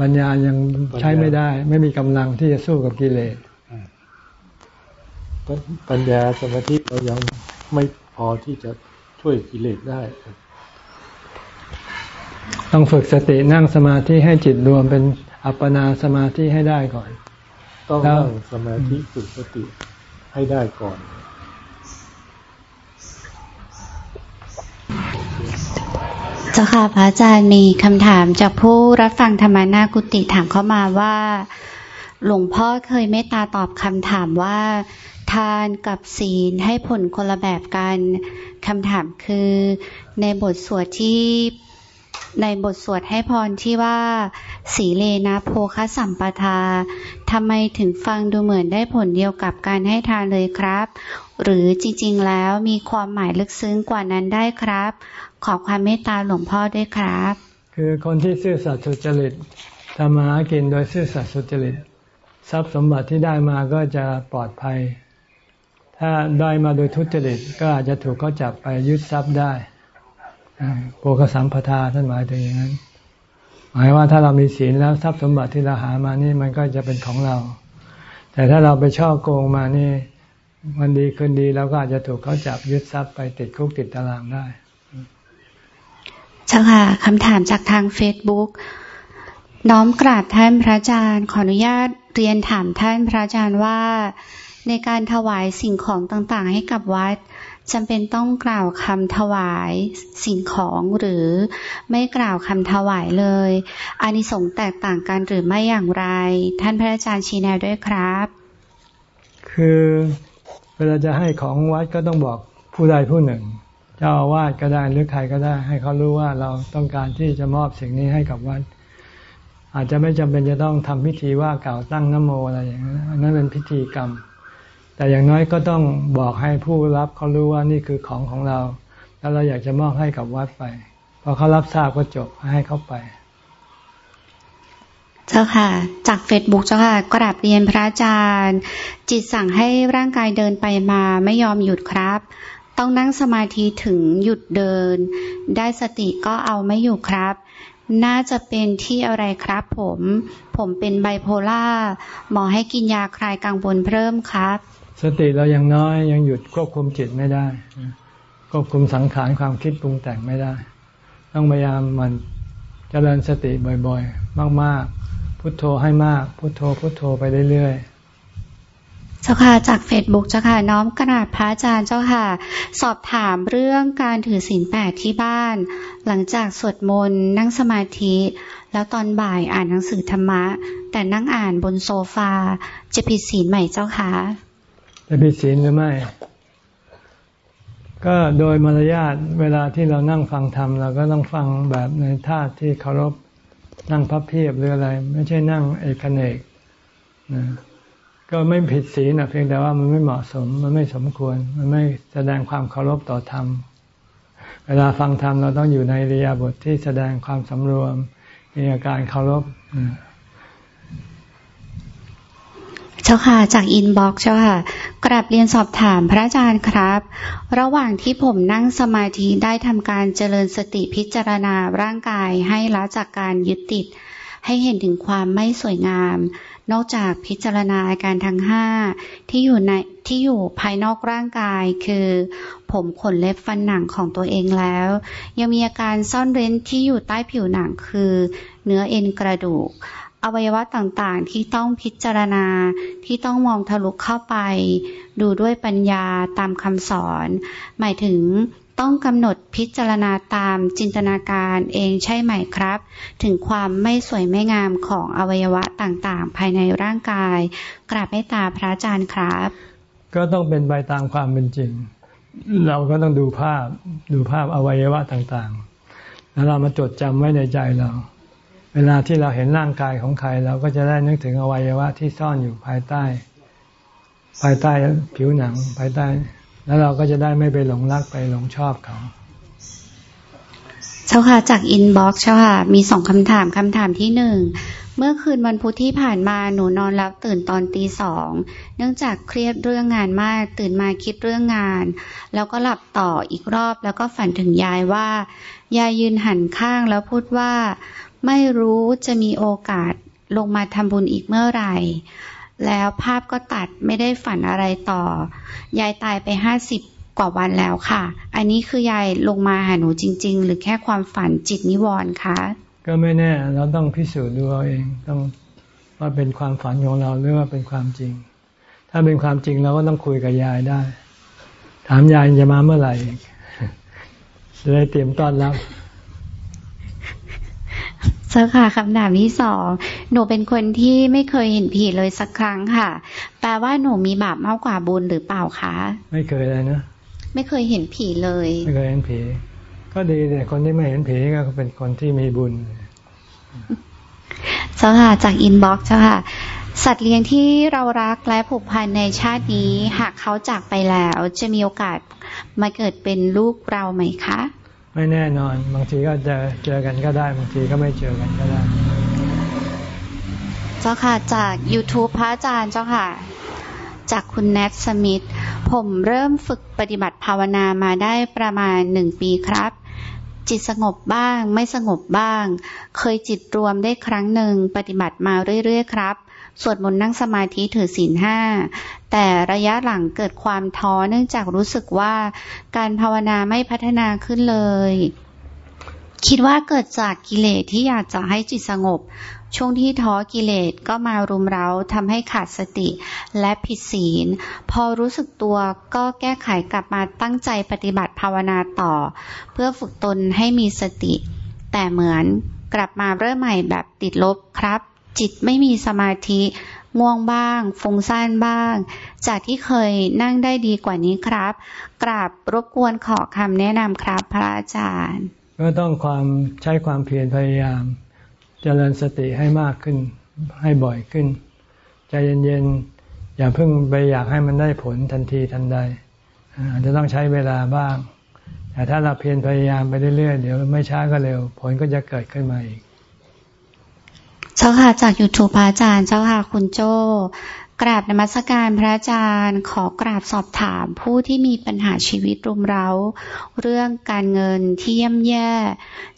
ปัญญายังใช้ไม่ได้ ไม่มีกำลังที่จะสู้กับกิเลสปัญญาสมาธิเรายังไม่พอที่จะ ช่วยกิเลสได้ ต้องฝึกสตินั่งสมาธิให้จิตรวมเป็นอัปปนาสมาธิให้ได้ก่อน ต้องนั่งสมาธิฝึกสติให้ได้ก่อนจ้าค่ะพระอาจารย์มีคำถามจากผู้รับฟังธรรมนากุติถามเข้ามาว่า หลวงพ่อเคยเมตตาตอบคำถามว่า ทานกับศีลให้ผลคนละแบบกันคำถามคือ ในบทสวดที่ในบทสวดให้พรที่ว่า สีเลนะโพคสัมปทาทำไมถึงฟังดูเหมือนได้ผลเดียวกับการให้ทานเลยครับ หรือจริงๆแล้วมีความหมายลึกซึ้งกว่านั้นได้ครับ ขอความเมตตาหลวงพ่อด้วยครับ คือคนที่ซื่อสัตย์สุจริตทำมาหากินโดยซื่อสัตย์สุจริต ทรัพย์สมบัติที่ได้มาก็จะปลอดภัย ถ้าได้มาโดยทุจริตก็อาจจะถูกเขาจับไปยึดทรัพย์ได้โภคสัมปทาท่านหมายถึงอย่างนั้น หมายว่าถ้าเรามีศีลแล้วทรัพย์สมบัติที่เราหามานี่มันก็จะเป็นของเรา แต่ถ้าเราไปช่อโกงมานี่วันดีคืนดีเราก็อาจจะถูกเขาจับยึดทรัพย์ไปติดคุกติดตารางได้เจ้าค่ะคำถามจากทางเฟซบุ๊กน้อมกราบท่านพระอาจารย์ ขออนุญาตเรียนถามท่านพระอาจารย์ว่า ในการถวายสิ่งของต่างๆ ให้กับวัดจำเป็นต้องกล่าวคำถวายสิ่งของหรือไม่กล่าวคำถวายเลยอานิสงส์แตกต่างกันหรือไม่อย่างไร ท่านพระอาจารย์ชี้แนวด้วยครับ คือเวลาจะให้ของวัดก็ต้องบอกผู้ใดผู้หนึ่ง เจ้าอาวาสก็ได้หรือใครก็ได้ ให้เขารู้ว่าเราต้องการที่จะมอบสิ่งนี้ให้กับวัด อาจจะไม่จำเป็นจะต้องทำพิธีว่ากล่าวตั้งนโมอะไรอย่างนั้นนั่นเป็นพิธีกรรม แต่อย่างน้อยก็ต้องบอกให้ผู้รับเขารู้ว่านี่คือของของเรา แล้วเราอยากจะมอบให้กับวัดไป พอเขารับทราบก็จบให้เขาไป เจ้าค่ะ จากเฟซบุ๊กเจ้าค่ะกราบเรียนพระอาจารย์ จิตสั่งให้ร่างกายเดินไปมาไม่ยอมหยุดครับ ต้องนั่งสมาธิถึงหยุดเดิน ได้สติก็เอาไม่อยู่ครับน่าจะเป็นที่อะไรครับผม ผมเป็นไบโพล่าหมอให้กินยาคลายกังวลเพิ่มครับ สติเรายังน้อยยังหยุดควบคุมจิตไม่ได้ ควบคุมสังขารความคิดปรุงแต่งไม่ได้ ต้องพยายามมันเจริญสติบ่อยๆ มากๆ พุโทโธให้มาก พุโทโธ พุโทโธไปเรื่อยเจ้าค่ะจากเฟซบุ๊กเจ้าค่ะน้อมกระดาษพระอาจารย์เจ้าค่ะ สอบถามเรื่องการถือศีลแปดที่บ้าน หลังจากสวดมนต์นั่งสมาธิ แล้วตอนบ่ายอ่านหนังสือธรรมะ แต่นั่งอ่านบนโซฟาจะผิดศีลใหม่เจ้าค่ะ จะผิดศีลหรือไม่ ก็โดยมารยาทเวลาที่เรานั่งฟังธรรมเราก็ต้องฟังแบบในท่าที่เคารพนั่งพับเพียบหรืออะไร ไม่ใช่นั่งเอกเนกนะก็ไม่ผิดศีลนะเพียงแต่ว่ามันไม่เหมาะสม มันไม่สมควร มันไม่แสดงความเคารพต่อธรรม เวลาฟังธรรมเราต้องอยู่ในอิริยาบถที่แสดงความสำรวมมีอาการเคารพเจ้าค่ะจาก inbox เจ้าค่ะ กราบเรียนสอบถามพระอาจารย์ครับ ระหว่างที่ผมนั่งสมาธิได้ทำการเจริญสติพิจารณาร่างกายให้ละจากการยึดติด ให้เห็นถึงความไม่สวยงาม นอกจากพิจารณาอาการทั้งห้าที่อยู่ในที่อยู่ภายนอกร่างกายคือ ผมขนเล็บฟันหนังของตัวเองแล้ว ยังมีอาการซ่อนเร้นที่อยู่ใต้ผิวหนังคือ เนื้อเอ็นกระดูก อวัยวะต่างๆ ที่ต้องพิจารณาที่ต้องมองทะลุเข้าไป ดูด้วยปัญญาตามคำสอน หมายถึงต้องกำหนดพิจารณาตามจินตนาการเองใช่ไหมครับ ถึงความไม่สวยไม่งามของอวัยวะต่างๆ ภายในร่างกาย กราบไม่ตาพระอาจารย์ครับ ก็ต้องเป็นไปตามความเป็นจริง เราก็ต้องดูภาพดูภาพอวัยวะต่างๆ แล้วเรามาจดจำไว้ในใจเรา เวลาที่เราเห็นร่างกายของใคร เราก็จะได้นึกถึงอวัยวะที่ซ่อนอยู่ภายใต้ ภายใต้ผิวหนังภายใต้ แล้วเราก็จะได้ไม่ไปหลงรักไปหลงชอบเขาเจ้าค่ะจาก inbox เจ้าค่ะมีสองคำถามคำถามที่หนึ่งเมื่อคืนวันพุธที่ผ่านมาหนูนอนแล้วตื่นตอนตีสองเนื่องจากเครียดเรื่องงานมากตื่นมาคิดเรื่องงาน แล้วก็หลับต่ออีกรอบแล้วก็ฝันถึงยายว่า ยายยืนหันข้างแล้วพูดว่า ไม่รู้จะมีโอกาสลงมาทำบุญอีกเมื่อไหร่ แล้วภาพก็ตัดไม่ได้ฝันอะไรต่อ ยายตายไปห้าสิบกว่าวันแล้วค่ะ อันนี้คือยายลงมาหาหนูจริง ๆ หรือแค่ความฝันจิตนิวรณ์คะก็ไม่แน่เราต้องพิสูจน์ดูเอาเองต้องว่าเป็นความฝันของเราหรือว่าเป็นความจริง ถ้าเป็นความจริงเราก็ต้องคุยกับยายได้ ถามยายจะมาเมื่อไหร่จะได้เตรียมต้อนรับ เจ้าค่ะคำถามที่สองหนูเป็นคนที่ไม่เคยเห็นผีเลยสักครั้งค่ะ แปลว่าหนูมีบาปมากกว่าบุญหรือเปล่าคะไม่เคยเลยนะไม่เคยเห็นผีเลย ไม่เคยเห็นผี ก็ดีแต่คนที่ไม่เห็นผีก็เป็นคนที่มีบุญเจ้าค่ะจาก inbox เจ้าค่ะสัตว์เลี้ยงที่เรารักและผูกพันในชาตินี้ หากเขาจากไปแล้ว จะมีโอกาสมาเกิดเป็นลูกเราไหมคะ ไม่แน่นอน บางทีก็จะเจอกันก็ได้ บางทีก็ไม่เจอกันก็ได้ เจ้าค่ะจาก YouTube พระอาจารย์เจ้าค่ะ จากคุณแนทสมิธผมเริ่มฝึกปฏิบัติภาวนามาได้ประมาณหนึ่งปีครับ จิตสงบบ้าง ไม่สงบบ้าง เคยจิตรวมได้ครั้งหนึ่งปฏิบัติมาเรื่อยๆครับ สวดมนต์นั่งสมาธิถือศีลห้าแต่ระยะหลังเกิดความท้อเนื่องจากรู้สึกว่าการภาวนาไม่พัฒนาขึ้นเลย คิดว่าเกิดจากกิเลสที่อยากจะให้จิตสงบ ช่วงที่ท้อกิเลสก็มารุมเร้าทำให้ขาดสติและผิดศีล พอรู้สึกตัวก็แก้ไขกลับมาตั้งใจปฏิบัติภาวนาต่อ เพื่อฝึกตนให้มีสติ แต่เหมือนกลับมาเริ่มใหม่แบบติดลบครับ จิตไม่มีสมาธิง่วงบ้างฟุ้งซ่านบ้าง จากที่เคยนั่งได้ดีกว่านี้ครับ กราบรบกวนขอคำแนะนำครับพระอาจารย์ ก็ต้องความใช้ความเพียรพยายามจเจริญสติให้มากขึ้นให้บ่อยขึ้น ใจเย็นๆ อย่าเพิ่งไปอยากให้มันได้ผลทันทีทันใด อาจจะต้องใช้เวลาบ้าง แต่ถ้าเราเพียรพยายามไปเรื่อยๆ เดี๋ยวไม่ช้าก็เร็ว ผลก็จะเกิดขึ้นมาอีก เจ้าค่ะจากยูทูปพระอาจารย์เจ้าค่ะคุณโจ้กราบนมัสการพระอาจารย์ ขอกราบสอบถามผู้ที่มีปัญหาชีวิตรุมเร้า เรื่องการเงินที่ย่ำแย่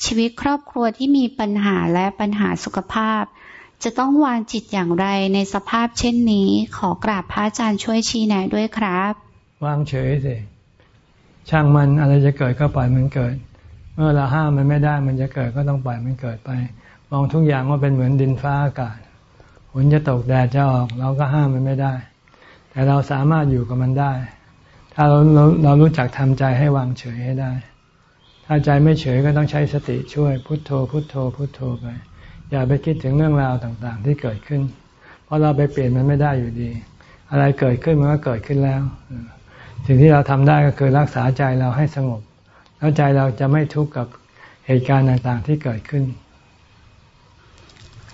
ชีวิตครอบครัวที่มีปัญหาและปัญหาสุขภาพ จะต้องวางจิตอย่างไรในสภาพเช่นนี้ ขอกราบพระอาจารย์ช่วยชี้แนะด้วยครับ วางเฉยสิช่างมันอะไรจะเกิดก็ปล่อยมันเกิด เมื่อเราห้ามมันไม่ได้มันจะเกิดก็ต้องปล่อยมันเกิดไป มองทุกอย่างว่าเป็นเหมือนดินฟ้าอากาศฝนจะตกแดดจะออก เราก็ห้ามมันไม่ได้ แต่เราสามารถอยู่กับมันได้ ถ้าเราเราเรารู้จักทำใจให้วางเฉยให้ได้ ถ้าใจไม่เฉยก็ต้องใช้สติช่วย พุทโธ พุทโธ พุทโธไป อย่าไปคิดถึงเรื่องราวต่างๆ ที่เกิดขึ้น เพราะเราไปเปลี่ยนมันไม่ได้อยู่ดี อะไรเกิดขึ้นมันก็เกิดขึ้นแล้ว สิ่งที่เราทำได้ก็คือรักษาใจเราให้สงบ แล้วใจเราจะไม่ทุกข์กับเหตุการณ์ต่างๆ ที่เกิดขึ้น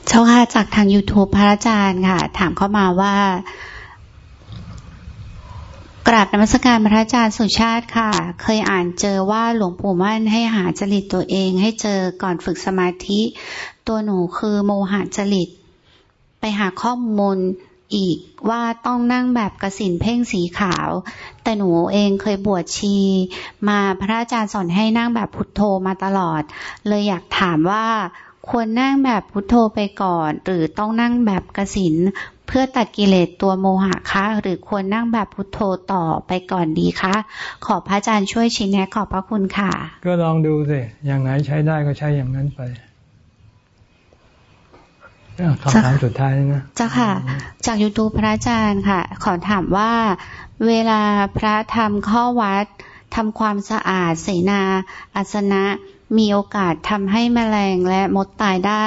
เจ้าค่ะจากทาง YouTube พระอาจารย์ค่ะ ถามเข้ามาว่า กราบนมัสการพระอาจารย์สุชาติค่ะ เคยอ่านเจอว่าหลวงปู่มั่นให้หาจริตตัวเอง ให้เจอก่อนฝึกสมาธิ ตัวหนูคือโมหะจริต ไปหาข้อมูลอีกว่าต้องนั่งแบบกสินเพ่งสีขาว แต่หนูเองเคยบวชชี มาพระอาจารย์สอนให้นั่งแบบพุทโธมาตลอด เลยอยากถามว่า ควรนั่งแบบพุทโธไปก่อน หรือต้องนั่งแบบกสินเพื่อตัดกิเลสตัวโมหะคะหรือควรนั่งแบบพุทโธต่อไปก่อนดีคะขอพระอาจารย์ช่วยชี้แนะขอบพระคุณค่ะ ก็ลองดูสิอย่างไหนใช้ได้ก็ใช้อย่างนั้นไปคำถามสุดท้ายนะจ้าค่ะ จากยูทูปพระอาจารย์ค่ะ ขอถามว่า เวลาพระทำข้อวัดทำความสะอาดเสนาอาสนะ มีโอกาสทำให้แมลงและมดตายได้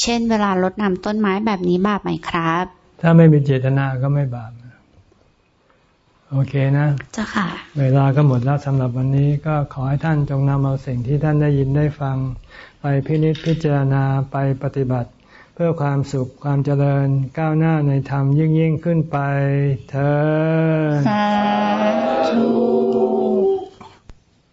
เช่น เวลารดน้ำต้นไม้แบบนี้บาปไหมครับ ถ้าไม่มีเจตนาก็ไม่บาปโอเคนะจ้าค่ะ เวลาก็หมดแล้วสำหรับวันนี้ก็ขอให้ท่านจงนำเอาสิ่งที่ท่านได้ยินได้ฟัง ไปพินิจพิจารณาไปปฏิบัติ เพื่อความสุขความเจริญก้าวหน้าในธรรมยิ่งยิ่งขึ้นไปเธอ